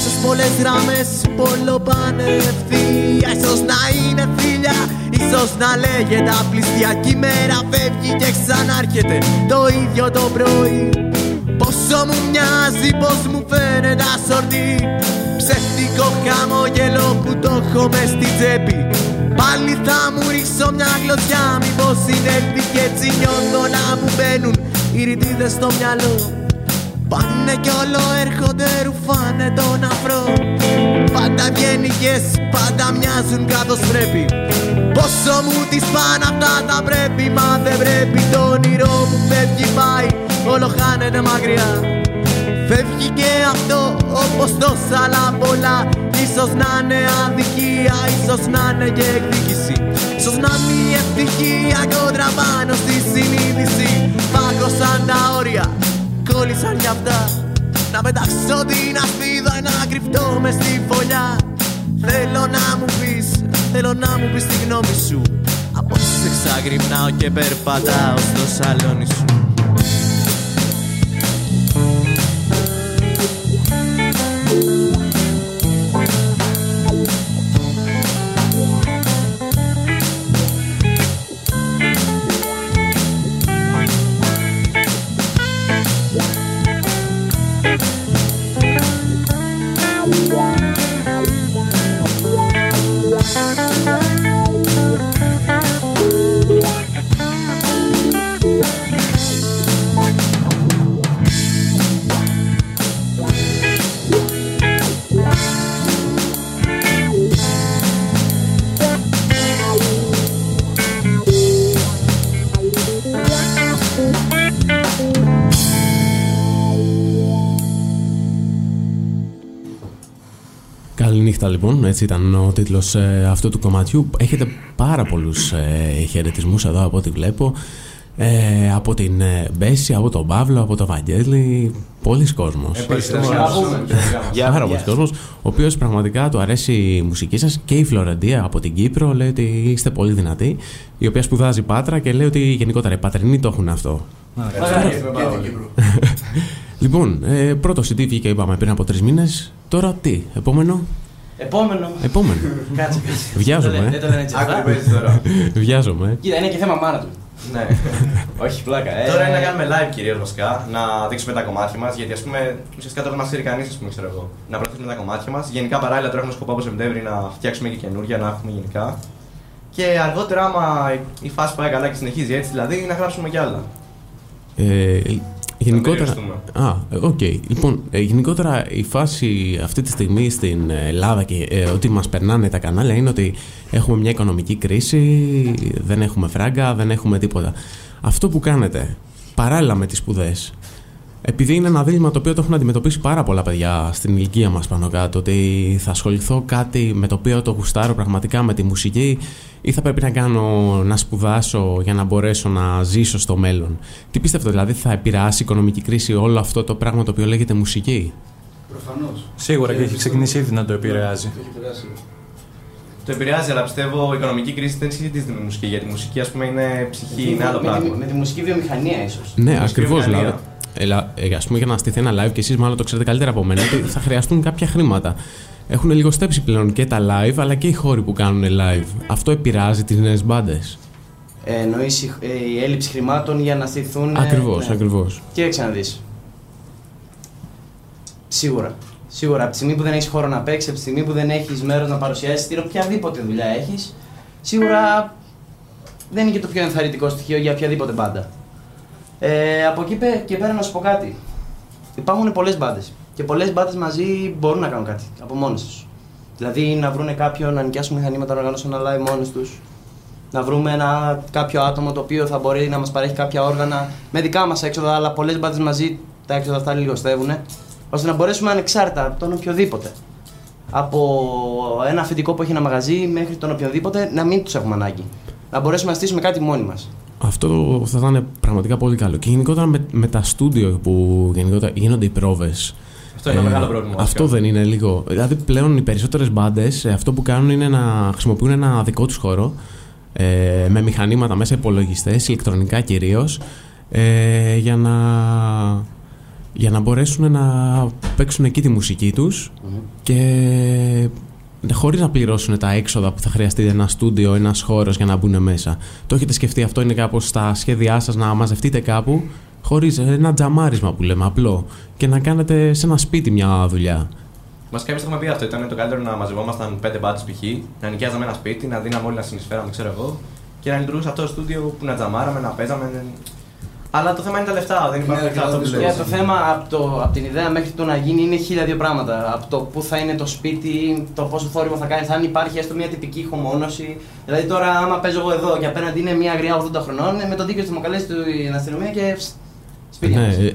C: Τόσες πολλές γραμμές πολλο πάνε ευθεία. Ίσως να είναι φίλια, ίσως να λέγεται απληστία. Κι η μέρα φεύγει και ξανάρχεται το ίδιο το πρωί. Πόσο μου μοιάζει, πως μου φαίνεται ασορτή. Ψεύτικο χαμόγελο που το έχω μες στη τσέπη. Πάλι θα μου ρίξω μια γλωσσιά Μήπως συνέλθει και έτσι νιώθω να μου μπαίνουν. Οι ρητίδες στο μυαλό Πάνε κι όλο έρχονται ρουφάνε τον αφρό. Πάντα βγαίνικες, πάντα μοιάζουν καθώς πρέπει Πόσο μου τις πάνε αυτά τα πρέπει Μα δεν πρέπει. Το όνειρό μου φεύγει πάει Όλο χάνεται μακριά. Φεύγει και αυτό όπως τόσα άλλα πολλά. Ίσως να είναι αδικία, ίσως να είναι και εκδίκηση. Ίσως να είναι η ευτυχία κόντρα πάνω στη συνείδηση. Πάγωσαν τα όρια, κόλλησαν κι αυτά. Να πετάξω την ασπίδα, να κρυφτώ μες στη φωλιά. Θέλω να μου πεις, θέλω να μου πεις τη γνώμη σου. Απόψε ξαγρυπνάω και περπατάω στο σαλόνι σου
I: Καληνύχτα λοιπόν, έτσι ήταν ο τίτλος ε, αυτού του κομματιού. Έχετε πάρα πολλούς ε, χαιρετισμούς εδώ από ό,τι βλέπω. Ε, από την ε, Μπέση, από τον Παύλο, από τον Βαγγέλη. Πολλοί κόσμος. Πάρα πολλοί κόσμος, ο οποίος πραγματικά του αρέσει η μουσική σας και η Φλωρεντία από την Κύπρο λέει ότι είστε πολύ δυνατοί. Η οποία σπουδάζει Πάτρα και λέει ότι γενικότερα οι Πατρινοί το έχουν αυτό. Λοιπόν, ε, πρώτος CD βγήκε είπαμε πριν από τρεις μήνες. Τώρα τι, επόμενο;
F: Επόμενο.
I: Επόμενο.
F: Κάτσε, κάτσε.
I: Βιάζομαι.
F: Δεν το- Δεν το λένε έτσι αυτά.
G: Άκου παίζει τώρα.
I: Βιάζομαι.
F: Κοίτα, είναι και θέμα μάνα του.
G: Ναι.
F: Όχι, πλάκα. ε.
G: Τώρα είναι να κάνουμε live κυρίως βασικά, να δείξουμε τα κομμάτια μας. Γιατί ας πούμε ουσιαστικά τώρα μας ξέρει κανείς, ας πούμε, ξέρω εγώ. Να προωθήσουμε τα κομμάτια μας. Γενικά παράλληλα τώρα έχουμε σκοπό από Σεπτέμβρη να φτιάξουμε και καινούργια, να έχουμε γενικά. Και αργότερα, άμα η φάση πάει καλά και συνεχίζει έτσι, δηλαδή να γράψουμε κι άλλα.
I: Ε, γενικότερα.
G: περιοριστούμε.
I: Α, ε, οκ. Λοιπόν, ε, γενικότερα η φάση αυτή τη στιγμή στην Ελλάδα και ε, ότι μας περνάνε τα κανάλια είναι ότι έχουμε μια οικονομική κρίση, δεν έχουμε φράγκα, δεν έχουμε τίποτα. Αυτό που κάνετε παράλληλα με τις σπουδές επειδή είναι ένα δίλημμα το οποίο το έχουν αντιμετωπίσει πάρα πολλά παιδιά στην ηλικία μας πάνω κάτω, ότι θα ασχοληθώ κάτι με το οποίο το γουστάρω πραγματικά με τη μουσική ή θα πρέπει να κάνω να σπουδάσω για να μπορέσω να ζήσω στο μέλλον. Τι πιστεύετε, δηλαδή θα επηρεάσει η οικονομική κρίση όλο αυτό το πράγμα το οποίο λέγεται μουσική;
K: Προφανώς.
J: Σίγουρα και έχει ξεκινήσει ήδη να το επηρεάζει.
G: Το επηρεάζει, αλλά πιστεύω η οικονομική κρίση δεν σχετίζεται με τη μουσική. Γιατί η μουσική, ας πούμε, είναι ψυχή, είναι άλλο
F: Με τη-
G: πράγμα.
F: Με τη μουσική βιομηχανία, ίσως.
I: Ναι,
G: Μουσική
I: ακριβώ
G: βιομηχανία.
I: δηλαδή. Ελα, ε, ας πούμε για να στηθεί ένα live και εσείς μάλλον το ξέρετε καλύτερα από μένα ότι θα χρειαστούν κάποια χρήματα. Έχουν λιγοστέψει πλέον και τα live αλλά και οι χώροι που κάνουν live. Αυτό επηρεάζει τις νέες μπάντες.
F: Ε, εννοείς η, ε, η έλλειψη χρημάτων για να στηθούν. ε,
I: Ακριβώς,
F: ναι.
I: ακριβώς.
F: Κοίταξε να δεις. Σίγουρα. Σίγουρα. Από τη στιγμή που δεν έχεις χώρο να παίξεις, από τη στιγμή που δεν έχεις μέρος να παρουσιάσεις την οποιαδήποτε δουλειά έχεις, σίγουρα δεν είναι και το πιο ενθαρρυντικό στοιχείο για οποιαδήποτε μπάντα. Ε, από εκεί πέ- και πέρα να σου πω κάτι. Υπάρχουν πολλές μπάντες. Και πολλές μπάντες μαζί μπορούν να κάνουν κάτι από μόνες τους. Δηλαδή να βρουν κάποιον να νοικιάσουν μηχανήματα να οργανώσουν ένα live μόνοι τους. Να βρούμε ένα, κάποιο άτομο το οποίο θα μπορεί να μας παρέχει κάποια όργανα με δικά μας έξοδα, αλλά πολλές μπάντες μαζί τα έξοδα αυτά λιγοστεύουν. ώστε να μπορέσουμε ανεξάρτητα από τον οποιοδήποτε. Από ένα αφεντικό που έχει ένα μαγαζί μέχρι τον οποιοδήποτε να μην τους έχουμε ανάγκη. Να μπορέσουμε να στήσουμε κάτι μόνοι μας.
I: Αυτό θα ήταν πραγματικά πολύ καλό. Και γενικότερα με, με τα στούντιο που γενικότερα γίνονται οι πρόβες.
J: Αυτό είναι ένα μεγάλο πρόβλημα,
I: Αυτό
J: βασικά.
I: δεν είναι λίγο. Δηλαδή πλέον οι περισσότερες μπάντες αυτό που κάνουν είναι να χρησιμοποιούν ένα δικό τους χώρο ε, με μηχανήματα μέσα υπολογιστές, ηλεκτρονικά κυρίως, ε, για να. Για να μπορέσουν να παίξουν εκεί τη μουσική τους και χωρίς να πληρώσουν τα έξοδα που θα χρειαστεί ένα στούντιο, ένας χώρος για να μπουν μέσα. Το έχετε σκεφτεί αυτό είναι κάπως στα σχέδιά σας να μαζευτείτε κάπου χωρίς ένα τζαμάρισμα που λέμε απλό και να κάνετε σε ένα σπίτι μια δουλειά.
G: Μας και εμεί το έχουμε πει αυτό. Ήταν το καλύτερο να μαζευόμασταν πέντε μπάτες π.χ., να νοικιάζαμε ένα σπίτι, να δίναμε όλοι να συνεισφέραμε, ξέρω εγώ, και να λειτουργούσε αυτό το στούντιο που να τζαμάραμε, να παίζαμε. Αλλά το θέμα είναι τα λεφτά, δεν υπάρχουν λεφτά αυτό που
F: Και
G: λέω.
F: το θέμα από, το, από την ιδέα μέχρι το να γίνει είναι χίλια δύο πράγματα. Από το πού θα είναι το σπίτι, το πόσο θόρυβο θα κάνει, αν υπάρχει έστω μια τυπική ηχομόνωση. Δηλαδή τώρα, άμα παίζω εγώ εδώ και απέναντι είναι μια γριά 80 χρονών, ε, με το δίκιο της μου καλέσει την αστυνομία και φσ, σπίτι
I: Ναι,
F: μας.
I: ε,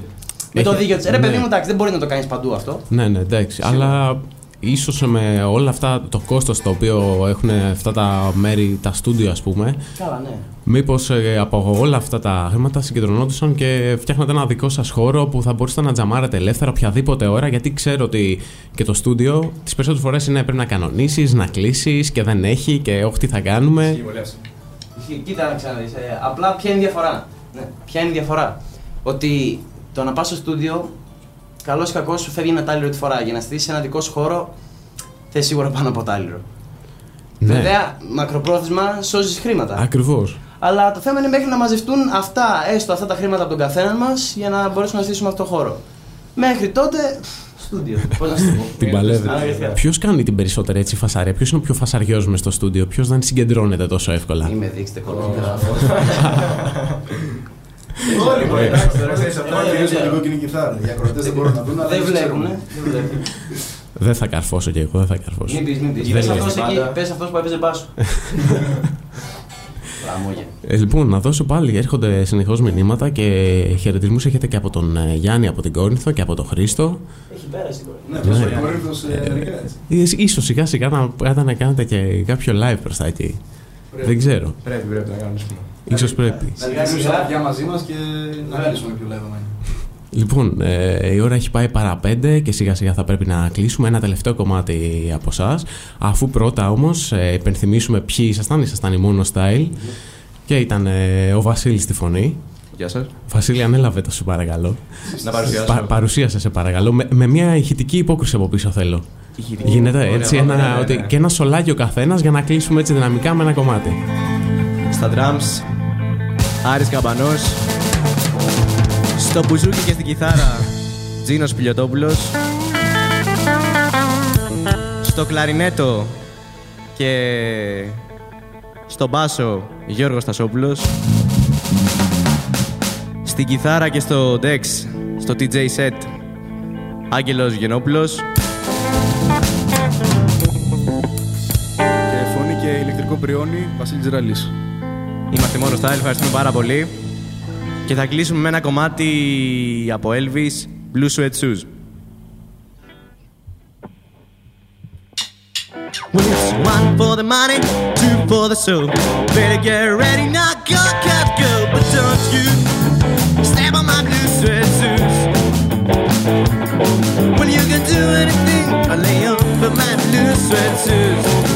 F: Με το
I: έχει-
F: δίκιο της. Ρε παιδί
I: ναι.
F: μου, εντάξει, δεν μπορεί να το κάνεις παντού αυτό.
I: Ναι, ναι, εντάξει. Αλλά ίσως με όλα αυτά το κόστος το οποίο έχουν αυτά τα μέρη, τα στούντιο ας πούμε,
F: Καλά, ναι.
I: Μήπως ε, από όλα αυτά τα χρήματα συγκεντρωνόντουσαν και φτιάχνατε ένα δικό σας χώρο που θα μπορούσατε να τζαμάρετε ελεύθερα οποιαδήποτε ώρα γιατί ξέρω ότι και το στούντιο τις περισσότερες φορές είναι πρέπει να κανονίσεις, να κλείσεις και δεν έχει και όχι τι θα κάνουμε.
F: Ισχύει. Κοίτα να ξαναδείς. Ε, απλά ποια είναι η διαφορά. Ναι. Ποια είναι η διαφορά. Ότι το να πας στο στούντιο, καλός ή κακός σου φεύγει ένα τάλιρο τη φορά. Για να στήσεις ένα δικό σου χώρο, θες σίγουρα πάνω από τάλιρο.
I: Ναι.
F: Βέβαια, μακροπρόθεσμα σώζεις χρήματα.
I: Ακριβώς.
F: Αλλά το θέμα είναι μέχρι να μαζευτούν αυτά, έστω αυτά τα χρήματα από τον καθένα μας, για να μπορέσουμε να στήσουμε αυτό το χώρο. Μέχρι τότε, στούντιο. Πώς να σου το πω.
I: Την παλεύετε.
F: Αλήθεια.
I: Ποιος κάνει την περισσότερη έτσι φασαρία, ποιος είναι ο πιο φασαριός μες στο στούντιο, ποιος δεν συγκεντρώνεται τόσο εύκολα;
F: Μην με δείξετε κολόγια.
K: Όλοι μπορεί. Εντάξει, τώρα ξέρεις αυτό.
F: Ε,
K: Κυρίως
F: ε,
K: με την κόκκινη κιθάρα. Οι ακροατές δεν μπορούν να δουν, αλλά
F: Δεν
K: εμείς
F: βλέπουν,
K: ξέρουμε.
F: δεν βλέπουν.
I: Δεν θα καρφώσω κι εγώ, δεν θα καρφώσω.
F: Μην πεις, μην πεις.
I: Δεν
F: Πες
I: λέω.
F: αυτός εκεί, πες αυτός που έπαιζε μπάσο. Λαμόγια.
I: Ε, λοιπόν, να δώσω πάλι. Έρχονται συνεχώς μηνύματα και χαιρετισμούς έχετε και από τον ε, Γιάννη από την Κόρινθο και από τον Χρήστο.
F: Έχει πέρασει τώρα.
K: Ναι, πες
I: Ναι.
K: ο Κορίνθος ε, ενεργά έτσι.
I: Ε, Ίσως σιγά σιγά να, να, να κάνετε και κάποιο live προ τα εκεί.
K: Πρέπει.
I: Δεν ξέρω.
J: Πρέπει, πρέπει να κάνουμε.
I: Ίσως πρέπει.
K: Να δημιουργήσουμε τα παιδιά μαζί μας και να μιλήσουμε πιο live άμα είναι.
I: Λοιπόν, ε, η ώρα έχει πάει παρά πέντε και σιγά σιγά θα πρέπει να κλείσουμε ένα τελευταίο κομμάτι από εσάς. Αφού πρώτα όμως ε, υπενθυμίσουμε ποιοι ήσασταν. Ήσασταν η Mono Style και ήταν ε, ο Βασίλης στη φωνή.
G: Γεια σας.
I: Βασίλη, ανέλαβε το, σε παρακαλώ.
G: Να παρουσιάσω.
I: Πα, παρουσίασε, σε παρακαλώ. Με, με μια ηχητική υπόκριση από πίσω θέλω.
G: Ηχητική.
I: Γίνεται
G: Ωραία,
I: έτσι,
G: ωραία,
I: ένα,
G: ναι, ναι,
I: ότι,
G: ναι.
I: και ένα σολάκι ο καθένας για να κλείσουμε έτσι δυναμικά με ένα κομμάτι.
C: Στα drums Άρης Καμπανός Στο μπουζούκι και στην κιθάρα Τζίνος Πιλιοτόπουλος Στο κλαρινέτο και στο μπάσο Γιώργος Τασόπουλος Στην κιθάρα και στο Dex στο TJ set Άγγελος Γενόπουλος
K: Και φωνή και ηλεκτρικό πριόνι, Βασίλης Ραλής.
C: Είμαστε μόνο style, ευχαριστούμε πάρα πολύ. Και θα κλείσουμε με ένα κομμάτι από Elvis, Blue Sweat Shoes. Well, it's one for the money, two for the soul. Better get ready now, go, cut, go. But don't you step on my blue sweat shoes. Well, you can do anything, I lay off for my blue sweat shoes.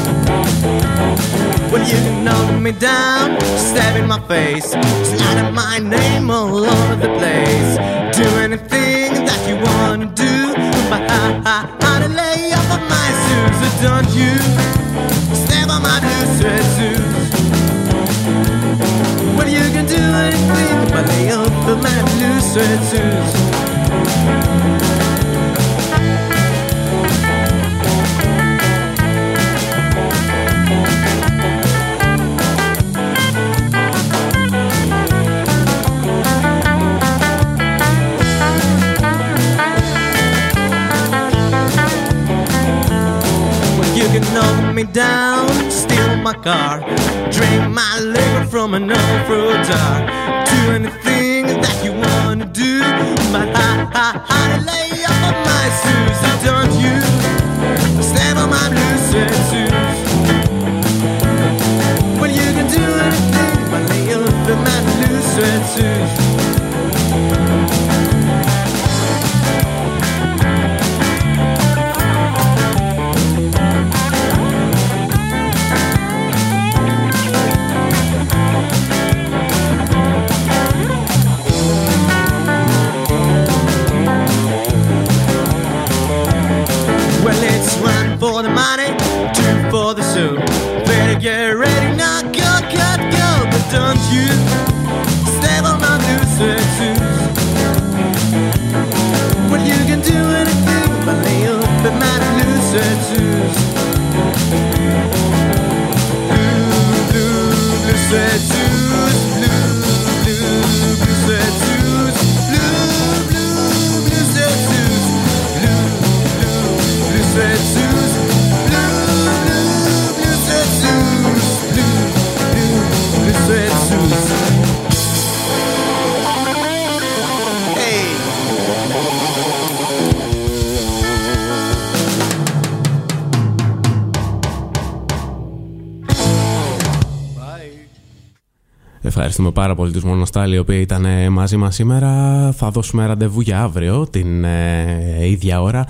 C: When can knock me down, stab in my face, slander my name all over the place. Do anything that you wanna do, but I, I, I lay off of my shoes. So don't you step on my blue sweat shoes. Well, you can do anything, but lay off of my blue sweat shoes. knock me down, steal my car, drink my liquor from an old jar. Do anything that you wanna do, but I, I, I lay off on my shoes. I don't you stand on my loose shoes. Well, you can do anything, but lay off of my loose shoes.
I: Πάρα πολύ τους Μονοστάλοι οι οποίοι ήταν ε, μαζί μας σήμερα. Θα δώσουμε ραντεβού για αύριο την ε, ίδια ώρα.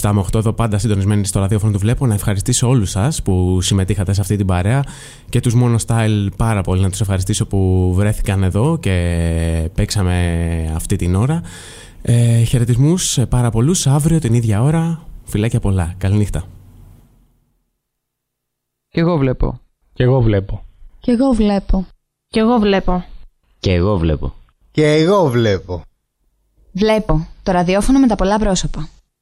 I: 7 με 8 εδώ πάντα συντονισμένοι στο ραδιόφωνο του Βλέπω. Να ευχαριστήσω όλους σας που συμμετείχατε σε αυτή την παρέα και τους Μονοστάλ πάρα πολύ να τους ευχαριστήσω που βρέθηκαν εδώ και παίξαμε αυτή την ώρα. Ε, Χαιρετισμούς σε πάρα πολλούς. Αύριο την ίδια ώρα. Φιλάκια πολλά. Καληνύχτα.
H: Κι εγώ βλέπω.
M: Κι εγώ βλέπω.
N: Κι εγώ βλέπω.
B: Κι εγώ βλέπω.
O: Και εγώ βλέπω.
D: Και εγώ βλέπω.
N: Βλέπω. Το ραδιόφωνο με τα πολλά πρόσωπα.